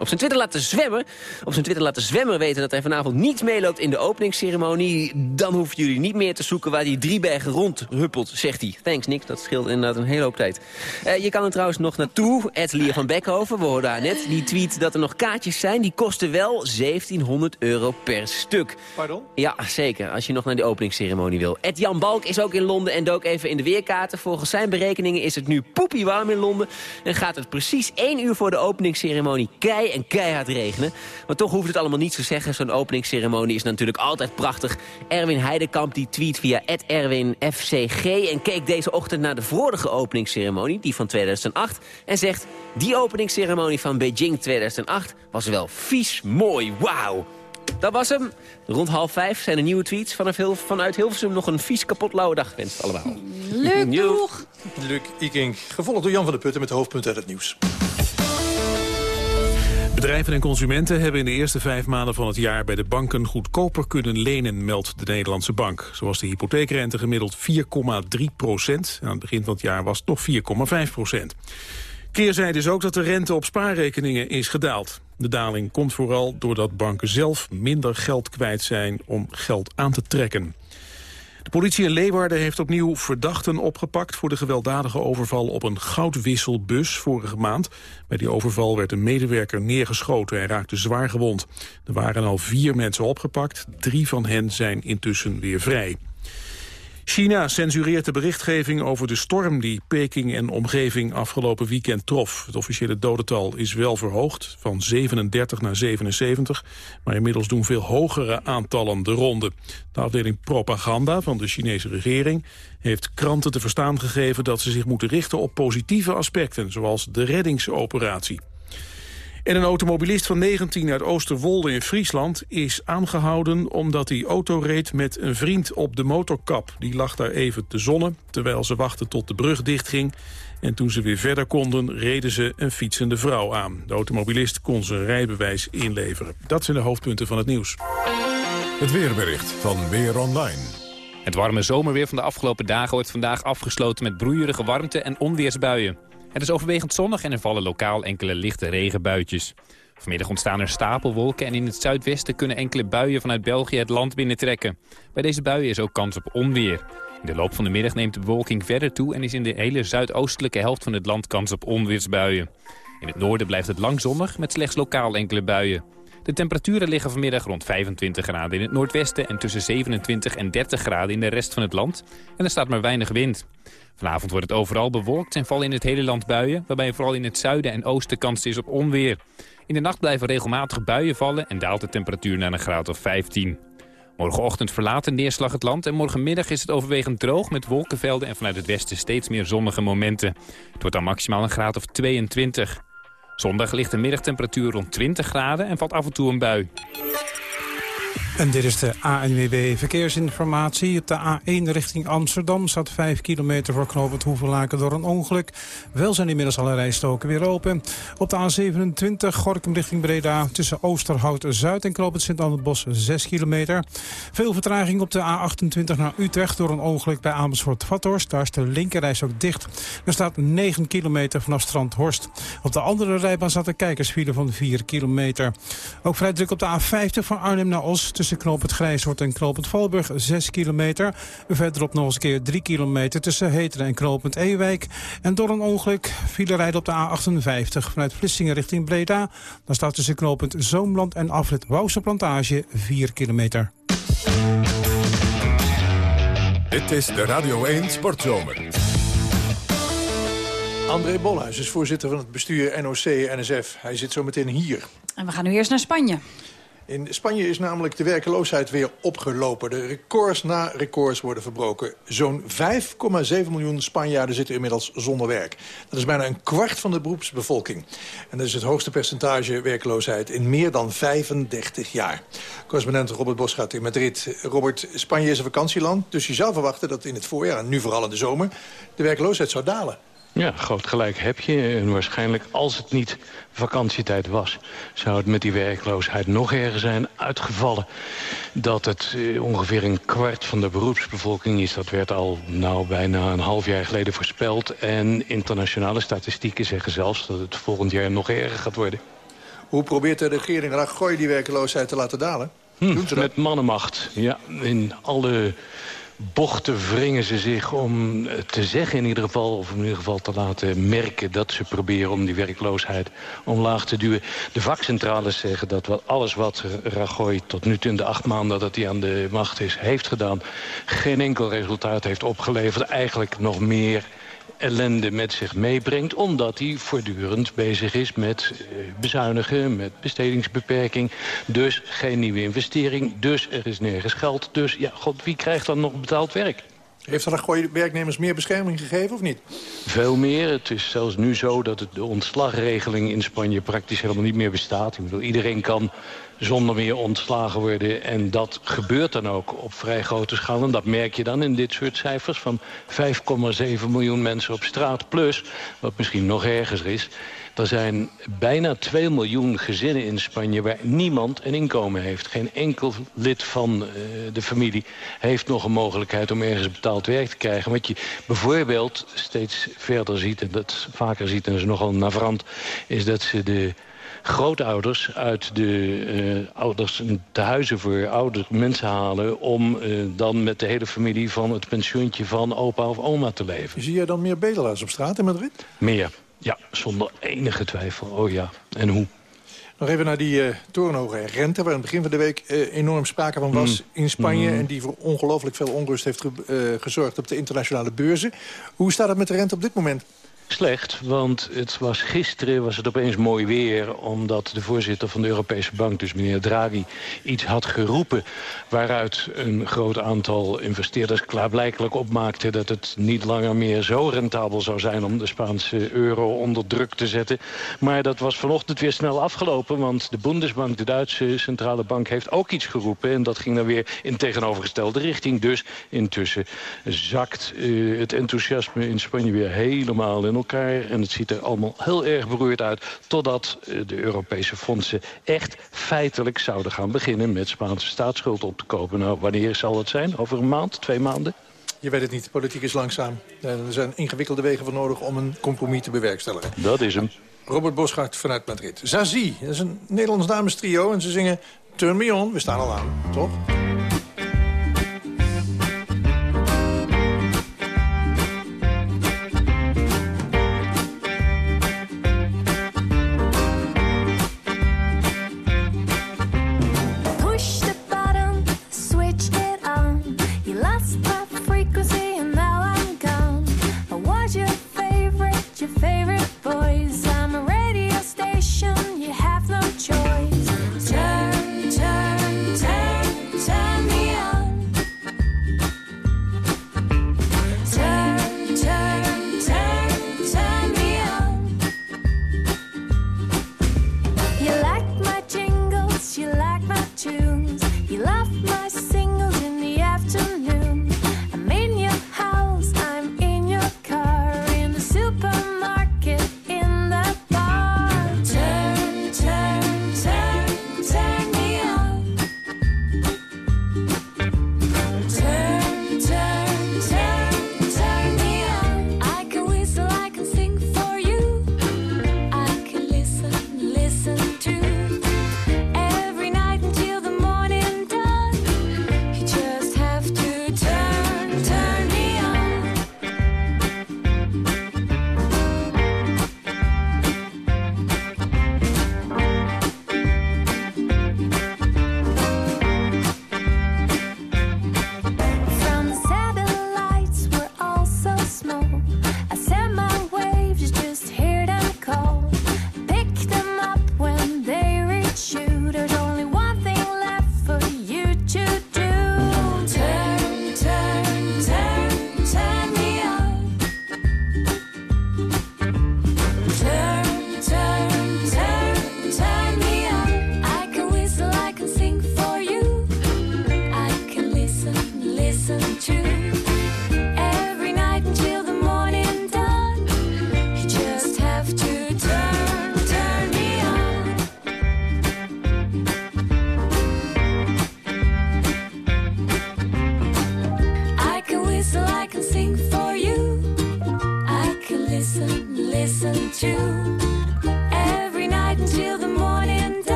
op zijn Twitter laten zwemmen. Op zijn Twitter laten zwemmen weten dat hij vanavond niet meeloopt in de openingsceremonie. Dan hoeven jullie niet meer te zoeken waar die Driebergen rondhuppelt, zegt hij. Thanks Nick, dat scheelt inderdaad een hele hoop tijd. Uh, je kan er trouwens nog naartoe. Ed Lier van Beckhoven, we hoorden haar net. Die tweet dat er nog kaartjes zijn. Die kosten wel 1700 euro per stuk. Pardon? Ja, zeker. Als je nog naar die openingsceremonie wil. Ed Jan Balk is ook in Londen en dook even in de weerkaarten. Volgens zijn berekeningen is het nu poepie warm in Londen. En gaat het precies één uur voor de openingsceremonie kei en keihard regenen. Maar toch hoeft het allemaal niet te zeggen. Zo'n openingsceremonie is natuurlijk altijd prachtig. Erwin Heidekamp die tweet via @erwinfcg en keek deze ochtend naar de vorige openingsceremonie, die van 2008, en zegt... Die openingsceremonie van Beijing 2008 was wel vies mooi. Wauw! Dat was hem. Rond half vijf zijn er nieuwe tweets. Vanaf Hil vanuit Hilversum nog een vies kapot lauwe dag wenst allemaal. Leuk, [laughs] doeg! Luc Iking, gevolgd door Jan van der Putten met de hoofdpunten uit het nieuws. Bedrijven en consumenten hebben in de eerste vijf maanden van het jaar bij de banken goedkoper kunnen lenen, meldt de Nederlandse bank. Zoals de hypotheekrente gemiddeld 4,3 procent. Aan het begin van het jaar was het nog 4,5 procent. Keerzijde is ook dat de rente op spaarrekeningen is gedaald. De daling komt vooral doordat banken zelf minder geld kwijt zijn om geld aan te trekken. Politie in Leeuwarden heeft opnieuw verdachten opgepakt... voor de gewelddadige overval op een goudwisselbus vorige maand. Bij die overval werd een medewerker neergeschoten en raakte zwaar gewond. Er waren al vier mensen opgepakt. Drie van hen zijn intussen weer vrij. China censureert de berichtgeving over de storm die Peking en omgeving afgelopen weekend trof. Het officiële dodental is wel verhoogd, van 37 naar 77, maar inmiddels doen veel hogere aantallen de ronde. De afdeling propaganda van de Chinese regering heeft kranten te verstaan gegeven dat ze zich moeten richten op positieve aspecten, zoals de reddingsoperatie. En een automobilist van 19 uit Oosterwolde in Friesland is aangehouden omdat hij auto reed met een vriend op de motorkap. Die lag daar even te zonnen terwijl ze wachten tot de brug dichtging. En toen ze weer verder konden, reden ze een fietsende vrouw aan. De automobilist kon zijn rijbewijs inleveren. Dat zijn de hoofdpunten van het nieuws. Het weerbericht van Weer Online. Het warme zomerweer van de afgelopen dagen wordt vandaag afgesloten met broeierige warmte en onweersbuien. Het is overwegend zonnig en er vallen lokaal enkele lichte regenbuitjes. Vanmiddag ontstaan er stapelwolken en in het zuidwesten kunnen enkele buien vanuit België het land binnentrekken. Bij deze buien is ook kans op onweer. In de loop van de middag neemt de bewolking verder toe en is in de hele zuidoostelijke helft van het land kans op onweersbuien. In het noorden blijft het lang zonnig met slechts lokaal enkele buien. De temperaturen liggen vanmiddag rond 25 graden in het noordwesten en tussen 27 en 30 graden in de rest van het land. En er staat maar weinig wind. Vanavond wordt het overal bewolkt en vallen in het hele land buien... waarbij vooral in het zuiden en oosten kans is op onweer. In de nacht blijven regelmatig buien vallen en daalt de temperatuur naar een graad of 15. Morgenochtend verlaat de neerslag het land en morgenmiddag is het overwegend droog met wolkenvelden en vanuit het westen steeds meer zonnige momenten. Het wordt dan maximaal een graad of 22. Zondag ligt de middagtemperatuur rond 20 graden en valt af en toe een bui. En dit is de ANWB Verkeersinformatie. Op de A1 richting Amsterdam staat 5 kilometer voor knooppunt Hoevelaken door een ongeluk. Wel zijn inmiddels alle rijstoken weer open. Op de A27 Gorkum richting Breda tussen Oosterhout-Zuid en knooppunt Sint-Anderbos 6 kilometer. Veel vertraging op de A28 naar Utrecht door een ongeluk bij Amersfoort-Vathorst. Daar is de linkerreis ook dicht. Er staat 9 kilometer vanaf Strand Horst. Op de andere rijbaan staat een kijkersfile van 4 kilometer. Ook vrij druk op de A50 van Arnhem naar Os tussen knoop het Grijshoort en knooppunt Valburg 6 kilometer. Verderop nog eens een keer 3 kilometer tussen Heteren en knooppunt Ewijk. En door een ongeluk file rijden op de A58 vanuit Vlissingen richting Breda. Dan staat tussen knooppunt Zoomland en afrit Wouwse Plantage 4 kilometer. Dit is de Radio 1 Sportzomer. André Bolhuis is voorzitter van het bestuur NOC-NSF. Hij zit zo meteen hier. En we gaan nu eerst naar Spanje. In Spanje is namelijk de werkeloosheid weer opgelopen. De records na records worden verbroken. Zo'n 5,7 miljoen Spanjaarden zitten inmiddels zonder werk. Dat is bijna een kwart van de beroepsbevolking. En dat is het hoogste percentage werkloosheid in meer dan 35 jaar. Correspondent Robert Bos gaat in Madrid. Robert, Spanje is een vakantieland, dus je zou verwachten dat in het voorjaar... en nu vooral in de zomer, de werkloosheid zou dalen. Ja, groot gelijk heb je. En waarschijnlijk, als het niet vakantietijd was... zou het met die werkloosheid nog erger zijn uitgevallen. Dat het eh, ongeveer een kwart van de beroepsbevolking is... dat werd al nou, bijna een half jaar geleden voorspeld. En internationale statistieken zeggen zelfs... dat het volgend jaar nog erger gaat worden. Hoe probeert de regering Rajoy die werkloosheid te laten dalen? Hm, met mannenmacht, ja. In alle bochten wringen ze zich om te zeggen in ieder geval... of in ieder geval te laten merken dat ze proberen om die werkloosheid omlaag te duwen. De vakcentrales zeggen dat wat, alles wat Rajoy tot nu toe in de acht maanden... dat hij aan de macht is, heeft gedaan... geen enkel resultaat heeft opgeleverd. Eigenlijk nog meer ellende met zich meebrengt... omdat hij voortdurend bezig is met eh, bezuinigen, met bestedingsbeperking. Dus geen nieuwe investering, dus er is nergens geld. Dus ja, god, wie krijgt dan nog betaald werk? Heeft Rajoy werknemers meer bescherming gegeven of niet? Veel meer. Het is zelfs nu zo dat de ontslagregeling in Spanje praktisch helemaal niet meer bestaat. Ik bedoel, iedereen kan zonder meer ontslagen worden. En dat gebeurt dan ook op vrij grote schaal. En dat merk je dan in dit soort cijfers van 5,7 miljoen mensen op straat. Plus, wat misschien nog erger is... Er zijn bijna 2 miljoen gezinnen in Spanje waar niemand een inkomen heeft. Geen enkel lid van uh, de familie heeft nog een mogelijkheid om ergens betaald werk te krijgen. Wat je bijvoorbeeld steeds verder ziet, en dat vaker ziet en is nogal navrant... is dat ze de grootouders uit de uh, ouders de huizen voor oude mensen halen... om uh, dan met de hele familie van het pensioentje van opa of oma te leven. Zie jij dan meer bedelaars op straat in Madrid? Meer, ja, zonder enige twijfel. Oh ja, en hoe? Nog even naar die uh, torenhoge rente... waar in het begin van de week uh, enorm sprake van was mm. in Spanje... Mm. en die voor ongelooflijk veel onrust heeft ge uh, gezorgd op de internationale beurzen. Hoe staat het met de rente op dit moment? Slecht, want het was gisteren was het opeens mooi weer... omdat de voorzitter van de Europese Bank, dus meneer Draghi... iets had geroepen waaruit een groot aantal investeerders klaarblijkelijk opmaakte... dat het niet langer meer zo rentabel zou zijn om de Spaanse euro onder druk te zetten. Maar dat was vanochtend weer snel afgelopen... want de Bundesbank, de Duitse centrale bank, heeft ook iets geroepen... en dat ging dan weer in tegenovergestelde richting. Dus intussen zakt uh, het enthousiasme in Spanje weer helemaal in elkaar. En het ziet er allemaal heel erg beroerd uit. Totdat eh, de Europese fondsen echt feitelijk zouden gaan beginnen... met Spaanse staatsschuld op te kopen. Nou, wanneer zal dat zijn? Over een maand? Twee maanden? Je weet het niet. Politiek is langzaam. Er zijn ingewikkelde wegen voor nodig om een compromis te bewerkstelligen. Dat is hem. Robert Boschart vanuit Madrid. Zazie, dat is een Nederlands damestrio en ze zingen Turn Me On. We staan al aan, toch?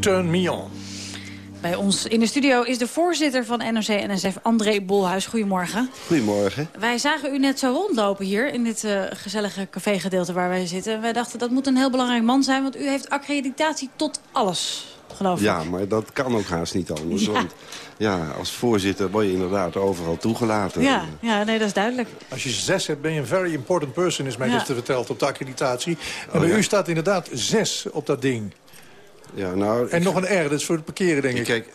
Turn Me On. Bij ons in de studio is de voorzitter van NOC-NSF, André Bolhuis. Goedemorgen. Goedemorgen. Wij zagen u net zo rondlopen hier in dit uh, gezellige cafégedeelte waar wij zitten. Wij dachten dat moet een heel belangrijk man zijn, want u heeft accreditatie tot alles, geloof ik. Ja, maar dat kan ook haast niet anders. Ja. Want ja, als voorzitter word je inderdaad overal toegelaten. Ja, ja, nee, dat is duidelijk. Als je zes hebt, ben je een very important person, is mij ja. gisteren verteld op de accreditatie. En oh, bij ja. u staat inderdaad zes op dat ding. Ja, nou, en nog een R, dat is voor het parkeren, denk ik. Kijk,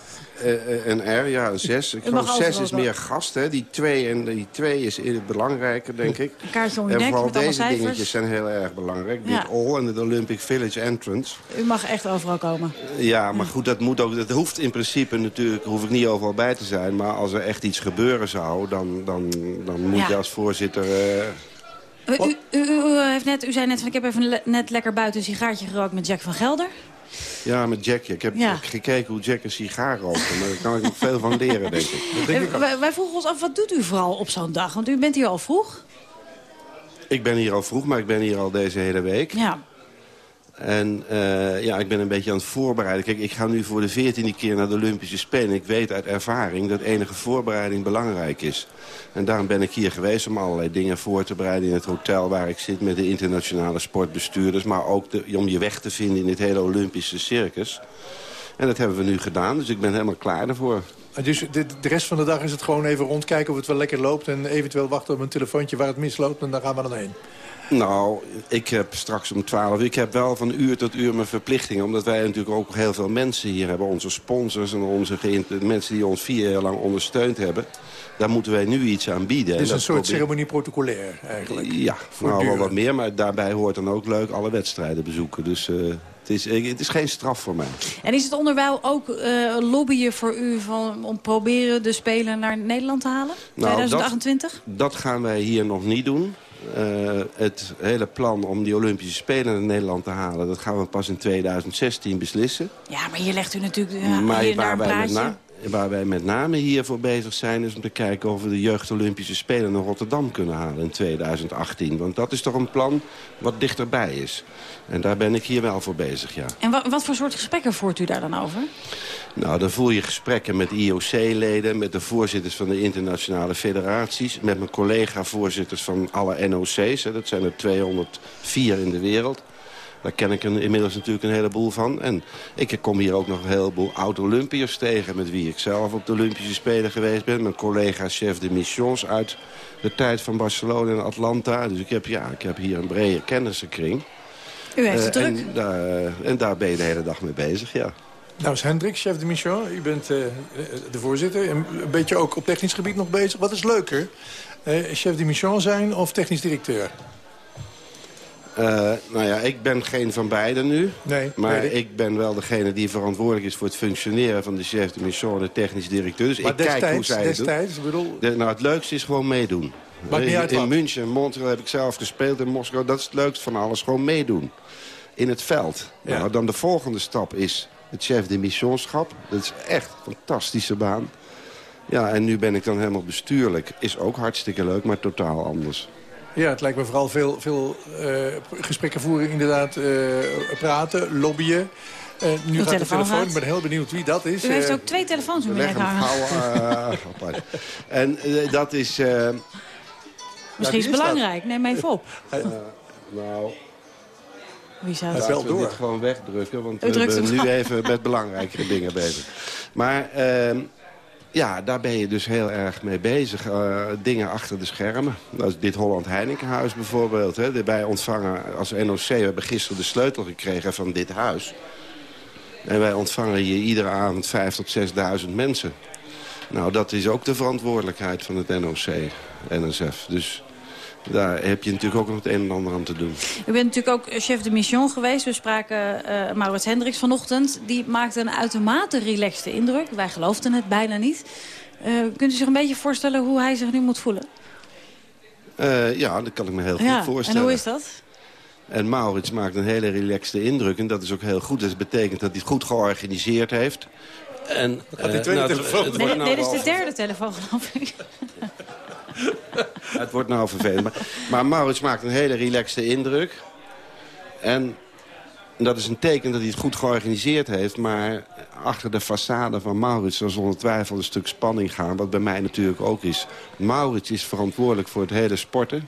uh, een R, ja, een 6. Ik geloof 6 is meer gast, hè. Die 2 en die 2 is belangrijker, denk ik. En vooral met deze dingetjes zijn heel erg belangrijk. Ja. Dit all en de Olympic Village Entrance. U mag echt overal komen. Ja, maar goed, dat moet ook. Dat hoeft in principe natuurlijk, hoef ik niet overal bij te zijn. Maar als er echt iets gebeuren zou, dan, dan, dan moet Ja. je als voorzitter... Uh, U, u, u, u, heeft net, u zei net van ik heb even le net lekker buiten een sigaartje gerookt met Jack van Gelder. Ja, met Jack. Ik heb Ja. gekeken hoe Jack een sigaar rookte. Maar daar kan ik nog veel van leren, denk ik. Eh, wij, wij vroegen ons af, wat doet u vooral op zo'n dag? Want u bent hier al vroeg. Ik ben hier al vroeg, maar ik ben hier al deze hele week. Ja. En eh, ja, ik ben een beetje aan het voorbereiden. Kijk, ik ga nu voor de veertiende keer naar de Olympische Spelen. Ik weet uit ervaring dat enige voorbereiding belangrijk is. En daarom ben ik hier geweest om allerlei dingen voor te bereiden... in het hotel waar ik zit met de internationale sportbestuurders... maar ook de, om je weg te vinden in dit hele Olympische circus. En dat hebben we nu gedaan, dus ik ben helemaal klaar ervoor. En Dus de, de rest van de dag is het gewoon even rondkijken of het wel lekker loopt... en eventueel wachten op een telefoontje waar het misloopt en daar gaan we dan heen. Nou, ik heb straks om 12 uur. Ik heb wel van uur tot uur mijn verplichtingen. Omdat wij natuurlijk ook heel veel mensen hier hebben. Onze sponsors en onze mensen die ons vier jaar lang ondersteund hebben. Daar moeten wij nu iets aan bieden. Is een soort probeer- ceremonie protocolair eigenlijk. Ja, nou, wel wat meer. Maar daarbij hoort dan ook leuk alle wedstrijden bezoeken. Dus eh, het, is, het is geen straf voor mij. En is het onderwijl ook eh, lobbyen voor u van, om proberen de Spelen naar Nederland te halen? Nou, 2028? Dat gaan wij hier nog niet doen. Eh, het hele plan om die Olympische Spelen naar Nederland te halen... dat gaan we pas in 2016 beslissen. Ja, maar hier legt u natuurlijk eh, maar hier naar waar een wij, met praatje. na- waar wij met name hiervoor bezig zijn... is om te kijken of we de Jeugd Olympische Spelen naar Rotterdam kunnen halen in 2018. Want dat is toch een plan wat dichterbij is. En daar ben ik hier wel voor bezig, ja. En wa- wat voor soort gesprekken voert u daar dan over? Nou, dan voer je gesprekken met IOC-leden, met de voorzitters van de internationale federaties... met mijn collega-voorzitters van alle NOC's, hè, dat zijn er 204 in de wereld. Daar ken ik een, inmiddels natuurlijk een heleboel van. En ik kom hier ook nog een heleboel oud-Olympiërs tegen... met wie ik zelf op de Olympische Spelen geweest ben. Mijn collega chef de missions uit de tijd van Barcelona en Atlanta. Dus ik heb, ja, ik heb hier een brede kennissenkring. U heeft het Eh, druk. En daar, en daar ben je de hele dag mee bezig, ja. Nou is Hendrik, chef de mission. U bent eh, de voorzitter. Een een beetje ook op technisch gebied nog bezig. Wat is leuker? Eh, chef de mission zijn of technisch directeur? Eh, nou ja, ik ben geen van beiden nu. Nee, maar ik. ik. ben wel degene die verantwoordelijk is voor het functioneren van de chef de mission de technisch directeur. Dus Maar ik kijk hoe zij het doen. destijds, ik bedoel... De- nou, het leukste is gewoon meedoen. Maakt niet in uit in. München en Montreal heb ik zelf gespeeld. In Moskou, dat is het leukste van alles. Gewoon meedoen. In het veld. Ja. Nou, dan de volgende stap is het chef de missionschap. Dat is echt een fantastische baan. Ja, en nu ben ik dan helemaal bestuurlijk. Is ook hartstikke leuk, maar totaal anders. Ja, het lijkt me vooral veel, veel eh, gesprekken voeren, inderdaad, eh, praten, lobbyen. Eh, nu gaat de telefoon gaat. ik ben heel benieuwd wie dat is. U heeft ook twee telefoons uw Leg apart. [laughs] En dat is... eh, Misschien is het dat? belangrijk. Neem even op. [laughs] eh, nou, Wie zou het? wel door. dit gewoon wegdrukken. Want we zijn nu even met belangrijkere dingen bezig. Maar ehm, ja, daar ben je dus heel erg mee bezig. Eh, dingen achter de schermen. Is dit Holland Heinekenhuis bijvoorbeeld. Hè. Wij ontvangen als NOC, we hebben gisteren de sleutel gekregen van dit huis. En wij ontvangen hier iedere avond 5.000 tot 6.000 mensen. Nou, dat is ook de verantwoordelijkheid van het NOC, NSF. Dus daar heb je natuurlijk ook nog het een en ander aan te doen. U bent natuurlijk ook chef de mission geweest. We spraken eh Maurits Hendricks vanochtend. Die maakte een uitermate relaxte indruk. Wij geloofden het bijna niet. Eh, kunt u zich een beetje voorstellen hoe hij zich nu moet voelen? Eh, ja, dat kan ik me heel goed ja, voorstellen. en hoe is dat? En Maurits maakt een hele relaxte indruk. En dat is ook heel goed. Dat betekent dat hij het goed georganiseerd heeft. En, gaat die tweede het- telefoon. het Nee, wordt nou dit is de derde telefoon, geloof ik. [laughs] [laughs] Het wordt nou vervelend. Maar, Maurits maakt een hele relaxte indruk. En En dat is een teken dat hij het goed georganiseerd heeft. Maar achter de façade van Maurits zal zonder twijfel een stuk spanning gaan. Wat bij mij natuurlijk ook is. Maurits is verantwoordelijk voor het hele sporten.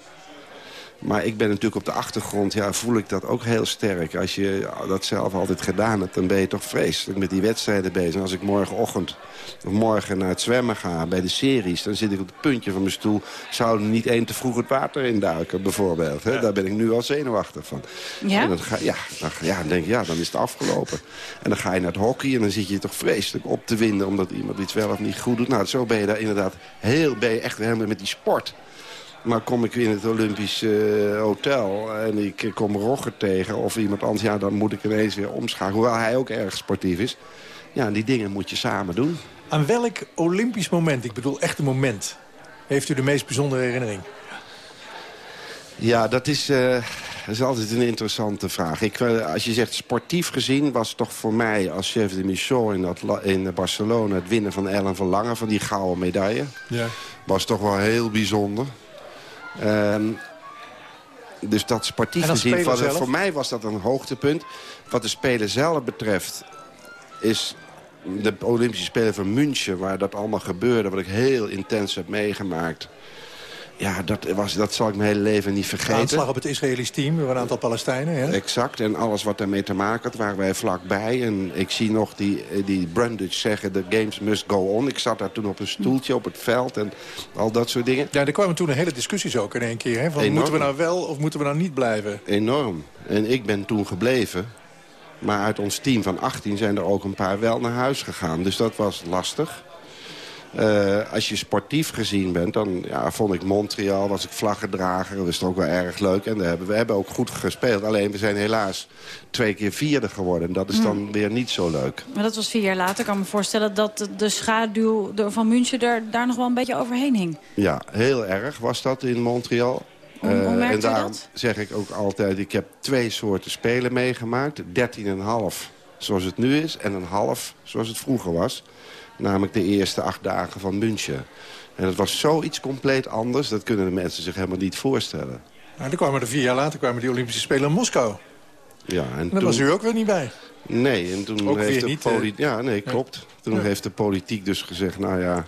Maar ik ben natuurlijk op de achtergrond, ja, voel ik dat ook heel sterk. Als je dat zelf altijd gedaan hebt, dan ben je toch vreselijk met die wedstrijden bezig. als ik morgenochtend of morgen naar het zwemmen ga bij de series... dan zit ik op het puntje van mijn stoel. Zou er niet één te vroeg het water induiken, bijvoorbeeld. Hè? Daar ben ik nu al zenuwachtig van. Ja? En dan, ga, ja, dan, ja, dan denk ik, ja, dan is het afgelopen. En dan ga je naar het hockey en dan zit je toch vreselijk op te winden... omdat iemand iets wel of niet goed doet. Nou, zo ben je daar inderdaad heel, ben je echt helemaal met die sport... Maar kom ik in het Olympisch eh, Hotel en ik kom Rogger tegen of iemand anders... ja, dan moet ik ineens weer omschakelen. Hoewel hij ook erg sportief is. Ja, die dingen moet je samen doen. Aan welk Olympisch moment, ik bedoel echt een moment... heeft u de meest bijzondere herinnering? Ja, dat is, uh, dat is altijd een interessante vraag. Ik, uh, als je zegt sportief gezien was toch voor mij als chef de mission in, dat, in Barcelona... het winnen van Ellen van Lange, van die gouden medaille. Ja. Was toch wel heel bijzonder. Um, dus dat sportief gezien, voor, voor mij was dat een hoogtepunt. Wat de Spelen zelf betreft is de Olympische Spelen van München... waar dat allemaal gebeurde, wat ik heel intens heb meegemaakt... Ja, dat, was, dat zal ik mijn hele leven niet vergeten. De aanslag op het Israëlisch team een aantal Palestijnen. Exact, en alles wat daarmee te maken had, waren wij vlakbij. En ik zie nog die, die Brundage zeggen, the games must go on. Ik zat daar toen op een stoeltje op het veld en al dat soort dingen. Ja, er kwamen toen een hele discussies ook in één keer. Hè? Van, moeten we nou wel of moeten we nou niet blijven? Enorm. En ik ben toen gebleven. Maar uit ons team van 18 zijn er ook een paar wel naar huis gegaan. Dus dat was lastig. Uh, als je sportief gezien bent, dan ja, vond ik Montreal, was ik vlaggedrager. Dat is toch ook wel erg leuk. En we hebben, we hebben ook goed gespeeld. Alleen we zijn helaas twee keer vierde geworden. En dat is dan weer niet zo leuk. Maar dat was vier jaar later. Ik kan me voorstellen dat de schaduw van München er, daar nog wel een beetje overheen hing. Ja, heel erg was dat in Montreal. Uh, en daarom dat? zeg ik ook altijd, ik heb twee soorten spelen meegemaakt. 13,5 zoals het nu is en een half zoals het vroeger was. Namelijk de eerste acht dagen van München. En dat was zoiets compleet anders. Dat kunnen de mensen zich helemaal niet voorstellen. Nou, dan kwamen er vier jaar later kwamen die Olympische Spelen in Moskou. Ja, en, en daar toen... was u ook weer niet bij. Nee, en toen ook heeft de niet, politiek... Ja, nee, klopt. Toen Ja. heeft de politiek dus gezegd... nou ja,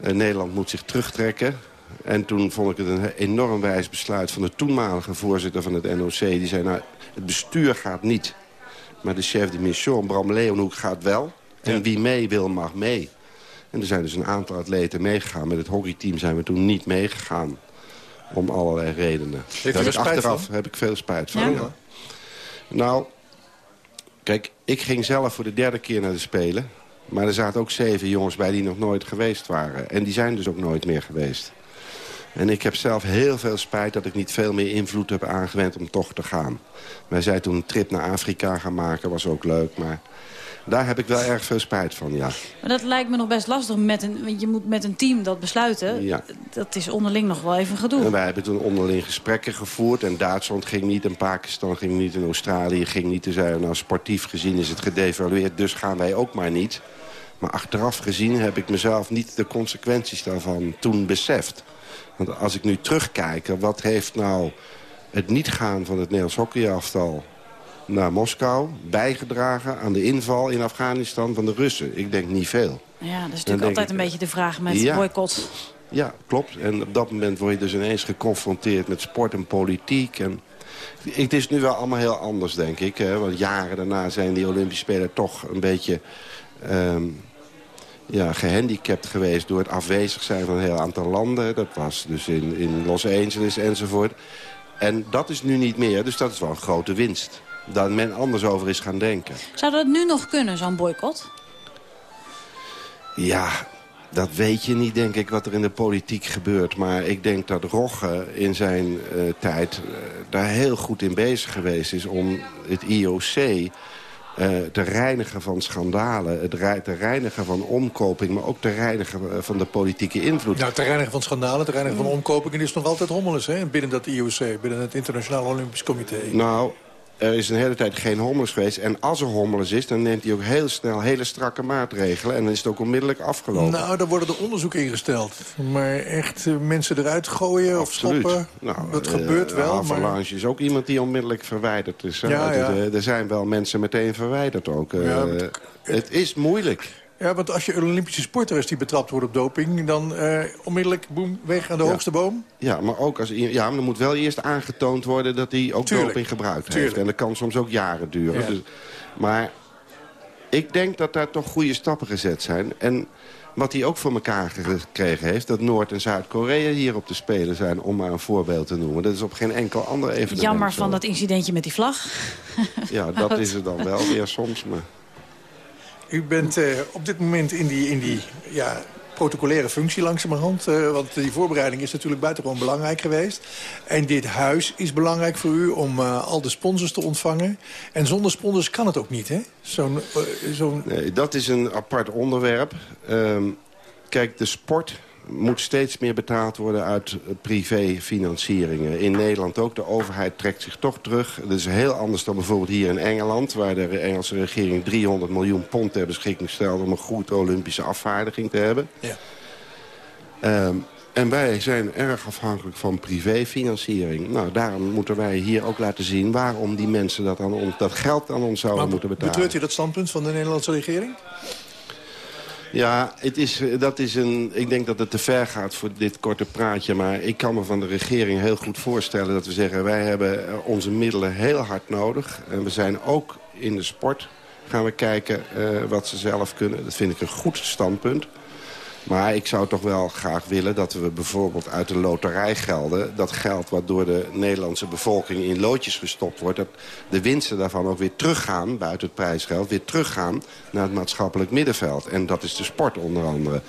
eh, Nederland moet zich terugtrekken. En toen vond ik het een enorm wijs besluit... van de toenmalige voorzitter van het NOC. Die zei, nou, het bestuur gaat niet. Maar de chef de mission, Bram Leeuwenhoek, gaat wel. En wie mee wil, mag mee. En er zijn dus een aantal atleten meegegaan. Met het hockeyteam zijn we toen niet meegegaan. Om allerlei redenen. Daar er heb ik achteraf van? heb ik veel spijt van. Ja? ja. Nou, kijk, ik ging zelf voor de derde keer naar de Spelen. Maar er zaten ook zeven jongens bij die nog nooit geweest waren. En die zijn dus ook nooit meer geweest. En ik heb zelf heel veel spijt dat ik niet veel meer invloed heb aangewend om toch te gaan. Wij zijn toen een trip naar Afrika gaan maken, was ook leuk. Maar daar heb ik wel erg veel spijt van, ja. Maar dat lijkt me nog best lastig. Met een, want je moet met een team dat besluiten. Ja. Dat is onderling nog wel even gedoe. En wij hebben toen onderling gesprekken gevoerd. En Duitsland ging niet, en Pakistan ging niet, en Australië ging niet. Toen zeiden we, nou, sportief gezien is het gedevalueerd, dus gaan wij ook maar niet. Maar achteraf gezien heb ik mezelf niet de consequenties daarvan toen beseft. Want als ik nu terugkijk, wat heeft nou het niet gaan van het Nederlands hockeyaftal naar Moskou bijgedragen aan de inval in Afghanistan van de Russen? Ik denk niet veel. Ja, dat is natuurlijk altijd een beetje de vraag met ja. boycott. Ja, klopt. En op dat moment word je dus ineens geconfronteerd met sport en politiek. En het is nu wel allemaal heel anders, denk ik. Hè? Want jaren daarna zijn die Olympische Spelen toch een beetje... ehm, ja, gehandicapt geweest door het afwezig zijn van een heel aantal landen. Dat was dus in, in Los Angeles enzovoort. En dat is nu niet meer, dus dat is wel een grote winst. Dat men anders over is gaan denken. Zou dat nu nog kunnen, zo'n boycott? Ja, dat weet je niet, denk ik, wat er in de politiek gebeurt. Maar ik denk dat Rogge in zijn eh, tijd eh, daar heel goed in bezig geweest is... om het IOC eh, te reinigen van schandalen, het rei- te reinigen van omkoping... maar ook te reinigen van de politieke invloed. Nou, te reinigen van schandalen, te reinigen van omkopingen is nog altijd hommeles, hè? Binnen dat IOC, binnen het Internationaal Olympisch Comité. Nou, er is een hele tijd geen homeless geweest. En als er homeless is, dan neemt hij ook heel snel hele strakke maatregelen. En dan is het ook onmiddellijk afgelopen. Nou, dan worden er onderzoeken ingesteld. Maar echt uh, mensen eruit gooien of stoppen, nou, dat uh, gebeurt wel. Avalanche maar... is ook iemand die onmiddellijk verwijderd is. Ja, ja. Er, er zijn wel mensen meteen verwijderd ook. Ja, het, het is moeilijk. Ja, want als je een Olympische sporter is die betrapt wordt op doping... dan uh, onmiddellijk boem, weg aan de ja. hoogste boom? Ja, maar ook als, ja, maar er moet wel eerst aangetoond worden dat hij ook Tuurlijk. doping gebruikt Tuurlijk. heeft. En dat kan soms ook jaren duren. Ja. Dus, maar ik denk dat daar toch goede stappen gezet zijn. En wat hij ook voor elkaar gekregen heeft... dat Noord- en Zuid-Korea hier op de Spelen zijn, om maar een voorbeeld te noemen. Dat is op geen enkel ander evenement Jammer zo. van dat incidentje met die vlag. Ja, [laughs] dat is het dan wel weer soms, maar... U bent uh, op dit moment in die, in die ja, protocolaire functie langzamerhand. Uh, want die voorbereiding is natuurlijk buitengewoon belangrijk geweest. En dit huis is belangrijk voor u om uh, al de sponsors te ontvangen. En zonder sponsors kan het ook niet, hè? Zo'n... zo nee, dat is een apart onderwerp. Um, kijk, de sport moet steeds meer betaald worden uit privéfinancieringen. In Nederland ook. De overheid trekt zich toch terug. Dat is heel anders dan bijvoorbeeld hier in Engeland... waar de Engelse regering 300 miljoen pond ter beschikking stelt... om een goed Olympische afvaardiging te hebben. Ja. Um, en wij zijn erg afhankelijk van privéfinanciering. Nou, daarom moeten wij hier ook laten zien... waarom die mensen dat, aan ons, dat geld aan ons zouden maar moeten betalen. Betreurt u dat standpunt van de Nederlandse regering? Ja, het is, dat is een, ik denk dat het te ver gaat voor dit korte praatje. Maar ik kan me van de regering heel goed voorstellen dat we zeggen... wij hebben onze middelen heel hard nodig. En we zijn ook in de sport gaan we kijken uh, wat ze zelf kunnen. Dat vind ik een goed standpunt. Maar ik zou toch wel graag willen dat we bijvoorbeeld uit de loterijgelden... dat geld wat door de Nederlandse bevolking in loodjes gestopt wordt... dat de winsten daarvan ook weer teruggaan, buiten het prijsgeld... weer teruggaan naar het maatschappelijk middenveld. En dat is de sport onder andere.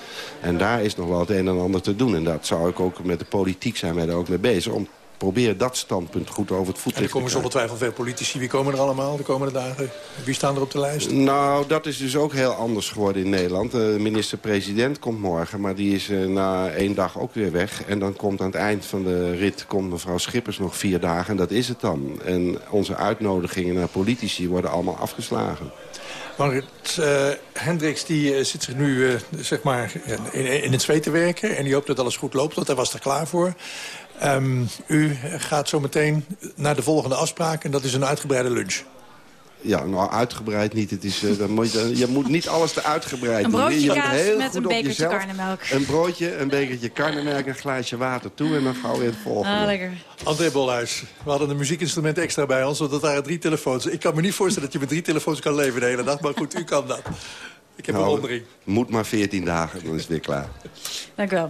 En daar is nog wel het een en ander te doen. En dat zou ik ook met de politiek zijn wij daar ook mee bezig... om proberen dat standpunt goed over het voetlicht En er komen te zonder twijfel veel politici. Wie komen er allemaal de komende dagen? Wie staan er op de lijst? Nou, dat is dus ook heel anders geworden in Nederland. De minister-president komt morgen, maar die is uh, na één dag ook weer weg. En dan komt aan het eind van de rit komt mevrouw Schippers nog vier dagen. En dat is het dan. En onze uitnodigingen naar politici worden allemaal afgeslagen. Marit uh, Hendricks die, uh, zit zich nu uh, zeg maar in, in het zweet te werken. En die hoopt dat alles goed loopt, want hij was er klaar voor. Um, u gaat zo meteen naar de volgende afspraak en dat is een uitgebreide lunch. Ja, nou uitgebreid niet. Het is, uh, dan moet je, je moet niet alles te uitgebreid doen. Een broodje doen. kaas heel met een bekertje karnemelk. Een broodje, een bekertje karnemelk, een glaasje water toe en dan gaan we weer het volgende. Ah, lekker. André Bolhuis, we hadden een muziekinstrument extra bij ons, want dat waren drie telefoons. Ik kan me niet voorstellen dat je met drie telefoons kan leven de hele dag, maar goed, u kan dat. Ik heb nou, een wondering. Moet maar 14 dagen, dan is het weer klaar. Dank u wel.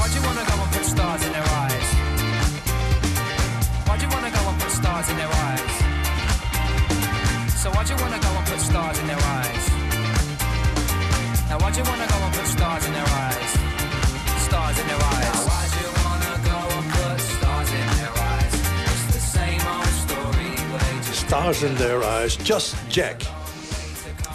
Now, why'd you wanna go and put stars in their eyes? Why'd you wanna go and put stars in their eyes? So, why'd you wanna go and put stars in their eyes? Now, why'd you wanna go and put stars in their eyes? Stars in their eyes. Now, why'd you wanna go and put stars in their eyes? It's the same old story. Well, they just Stars in their eyes, just Jack.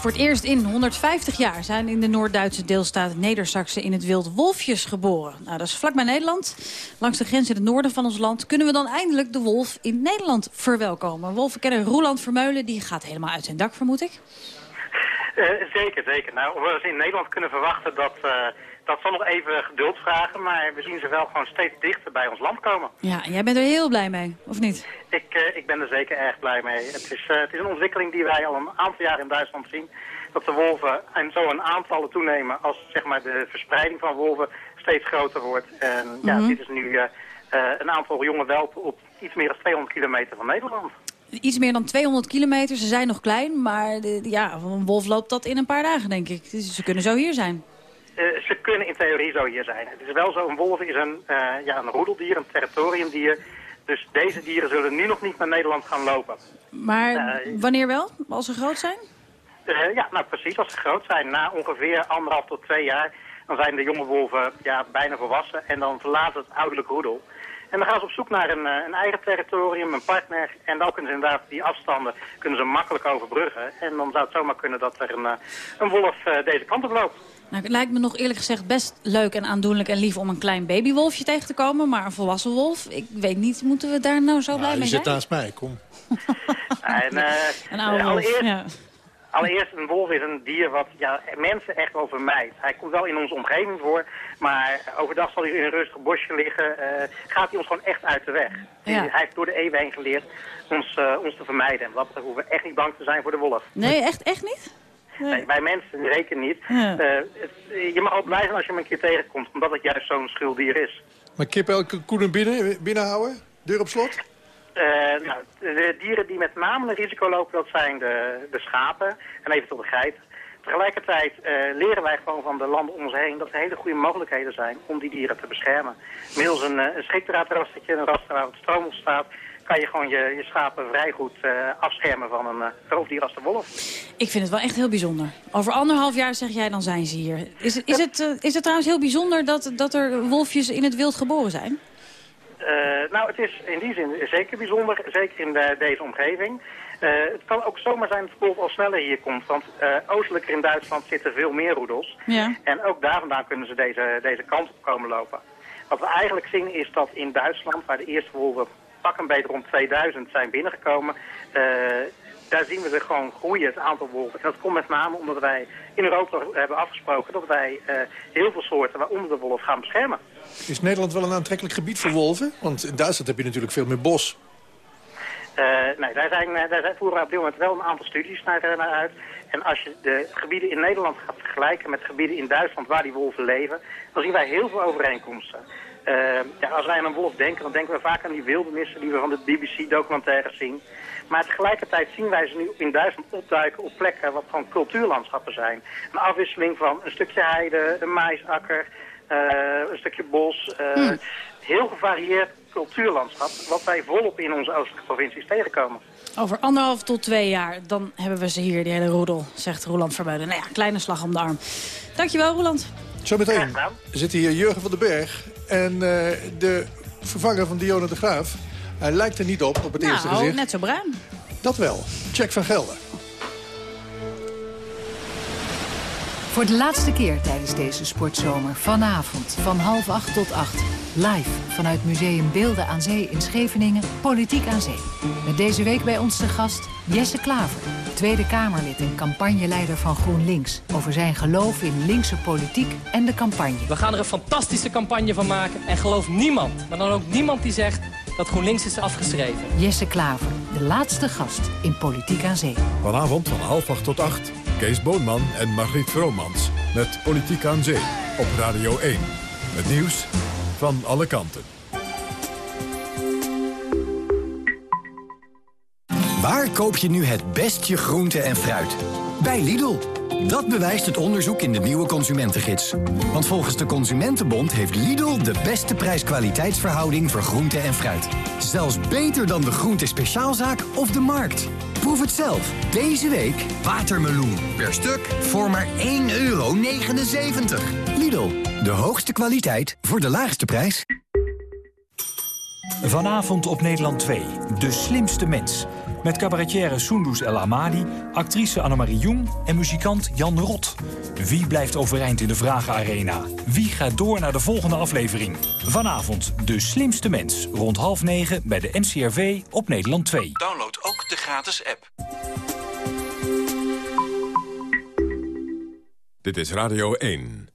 Voor het eerst in 150 jaar zijn in de Noord-Duitse deelstaat Neder-Saxe in het wild wolfjes geboren. Nou, dat is vlakbij Nederland. Langs de grens in het noorden van ons land kunnen we dan eindelijk de wolf in Nederland verwelkomen. Wolvenkenner Roeland Vermeulen die gaat helemaal uit zijn dak, vermoed ik. Eh, zeker, zeker. Nou, we in Nederland kunnen verwachten, dat, eh, dat zal nog even geduld vragen. Maar we zien ze wel gewoon steeds dichter bij ons land komen. Ja, en jij bent er heel blij mee, of niet? Ik, eh, ik ben er zeker erg blij mee. Het is, eh, het is een ontwikkeling die wij al een aantal jaar in Duitsland zien. Dat de wolven en zo een aantallen toenemen als zeg maar, de verspreiding van wolven steeds groter wordt. En ja, Mhm. dit is nu eh, een aantal jonge welpen op iets meer dan 200 kilometer van Nederland. Iets meer dan 200 kilometer, ze zijn nog klein, maar de, ja, een wolf loopt dat in een paar dagen, denk ik. Dus ze kunnen zo hier zijn. Eh, ze kunnen in theorie zo hier zijn. Het is wel zo, een wolf is een, eh, ja, een roedeldier, een territoriumdier. Dus deze dieren zullen nu nog niet naar Nederland gaan lopen. Maar Eh, wanneer wel? Als ze groot zijn? Ja, nou precies. Als ze groot zijn, na ongeveer anderhalf tot twee jaar, dan zijn de jonge wolven ja, bijna volwassen en dan verlaten het ouderlijk roedel. En dan gaan ze op zoek naar een, een eigen territorium, een partner. En dan kunnen ze inderdaad die afstanden kunnen ze makkelijk overbruggen. En dan zou het zomaar kunnen dat er een, een wolf deze kant op loopt. Nou, het lijkt me nog eerlijk gezegd best leuk en aandoenlijk en lief om een klein babywolfje tegen te komen. Maar een volwassen wolf, ik weet niet, moeten we daar nou zo blij je mee zit zijn? naast mij, kom. [laughs] En, eh, [laughs] Een oude wolf, allereerst, ja. allereerst, een wolf is een dier wat ja, mensen echt wel vermijdt. Hij komt wel in onze omgeving voor, maar overdag zal hij in een rustig bosje liggen. eh, gaat hij ons gewoon echt uit de weg. Ja. Hij heeft door de eeuwen heen geleerd ons, eh, ons te vermijden. En wat hoeven we echt niet bang te zijn voor de wolf. Nee, echt, echt niet? Nee, wij mensen zeker niet. Ja. Eh, het- je mag ook blij zijn als je hem een keer tegenkomt, omdat het juist zo'n schuldier is. Maar kip elke koenen binnen, binnenhouden? Deur op slot? Eh, nou, de dieren die met name een risico lopen, dat zijn de, de schapen en eventueel de geiten. Tegelijkertijd eh, leren wij gewoon van de landen om ons heen dat er hele goede mogelijkheden zijn om die dieren te beschermen. Middels een, eh, een een raster waar het stroom op staat, kan je gewoon je, je schapen vrij goed eh, afschermen van een eh, roofdier als de wolf. Ik vind het wel echt heel bijzonder. Over anderhalf jaar zeg jij, dan zijn ze hier. Is, het- is, het, eh, is het trouwens heel bijzonder dat, dat er wolfjes in het wild geboren zijn? Nou, het is in die zin zeker bijzonder, zeker in de- deze omgeving. Het kan ook zomaar zijn dat de wolf al sneller hier komt, want oostelijker in Duitsland zitten veel meer roedels. Ja. En ook daar vandaan kunnen ze deze, deze kant op komen lopen. Wat we eigenlijk zien is dat in Duitsland, waar de eerste wolven pak een beetje rond 2000 zijn binnengekomen, eh, daar zien we ze gewoon groeien, het aantal wolven. En dat komt met name omdat wij in Europa hebben afgesproken dat wij eh, heel veel soorten, waaronder de wolf, gaan beschermen. Is Nederland wel een aantrekkelijk gebied voor wolven? Want in Duitsland heb je natuurlijk veel meer bos. Eh, nee, daar, zijn, daar zijn, voeren we op dit moment wel een aantal studies naar, naar uit. En als je de gebieden in Nederland gaat vergelijken met gebieden in Duitsland waar die wolven leven, dan zien wij heel veel overeenkomsten. Eh, ja, als wij aan een wolf denken, dan denken we vaak aan die wildernissen die we van de BBC-documentaires zien. Maar tegelijkertijd zien wij ze nu in Duitsland opduiken op plekken wat gewoon cultuurlandschappen zijn. Een afwisseling van een stukje heide, een maisakker, eh, een stukje bos. eh, Hmm. Heel gevarieerd cultuurlandschap, wat wij volop in onze oostelijke provincies tegenkomen. Over anderhalf tot twee jaar, dan hebben we ze hier, die hele roedel, zegt Roland Vermeulen. Nou ja, kleine slag om de arm. Dankjewel, Roland. Zometeen zit hier Jurgen van den Berg. En eh, de vervanger van Dionne de Graaf. Hij lijkt er niet op, op het eerste Nou, gezicht. net zo bruin. Dat wel. Check van Gelder. Voor de laatste keer tijdens deze sportzomer. Vanavond van half acht tot acht. Live vanuit Museum Beelden aan Zee in Scheveningen. Politiek aan Zee. Met deze week bij ons de gast Jesse Klaver. Tweede Kamerlid en campagneleider van GroenLinks... over zijn geloof in linkse politiek en de campagne. We gaan er een fantastische campagne van maken en geloof niemand... maar dan ook niemand die zegt dat GroenLinks is afgeschreven. Jesse Klaver, de laatste gast in Politiek aan Zee. Vanavond van half acht tot acht. Kees Boonman en Margriet Vromans. Met Politiek aan Zee. Op Radio 1. Het nieuws van alle kanten. Waar koop je nu het beste groente en fruit? Bij Lidl. Dat bewijst het onderzoek in de nieuwe consumentengids. Want volgens de Consumentenbond heeft Lidl de beste prijs-kwaliteitsverhouding voor groente en fruit. Zelfs beter dan de groente speciaalzaak of de markt. Proef het zelf. Deze week watermeloen. Per stuk voor maar 1,79 euro. Lidl, de hoogste kwaliteit voor de laagste prijs. Vanavond op Nederland 2, De Slimste Mens. Met cabaretière Soendus El Amadi, actrice Annemarie Jong en muzikant Jan Rot. Wie blijft overeind in de Vragenarena? Wie gaat door naar de volgende aflevering? Vanavond De Slimste Mens, rond half negen bij de NCRV op Nederland 2. Download ook de gratis app. Dit is Radio 1.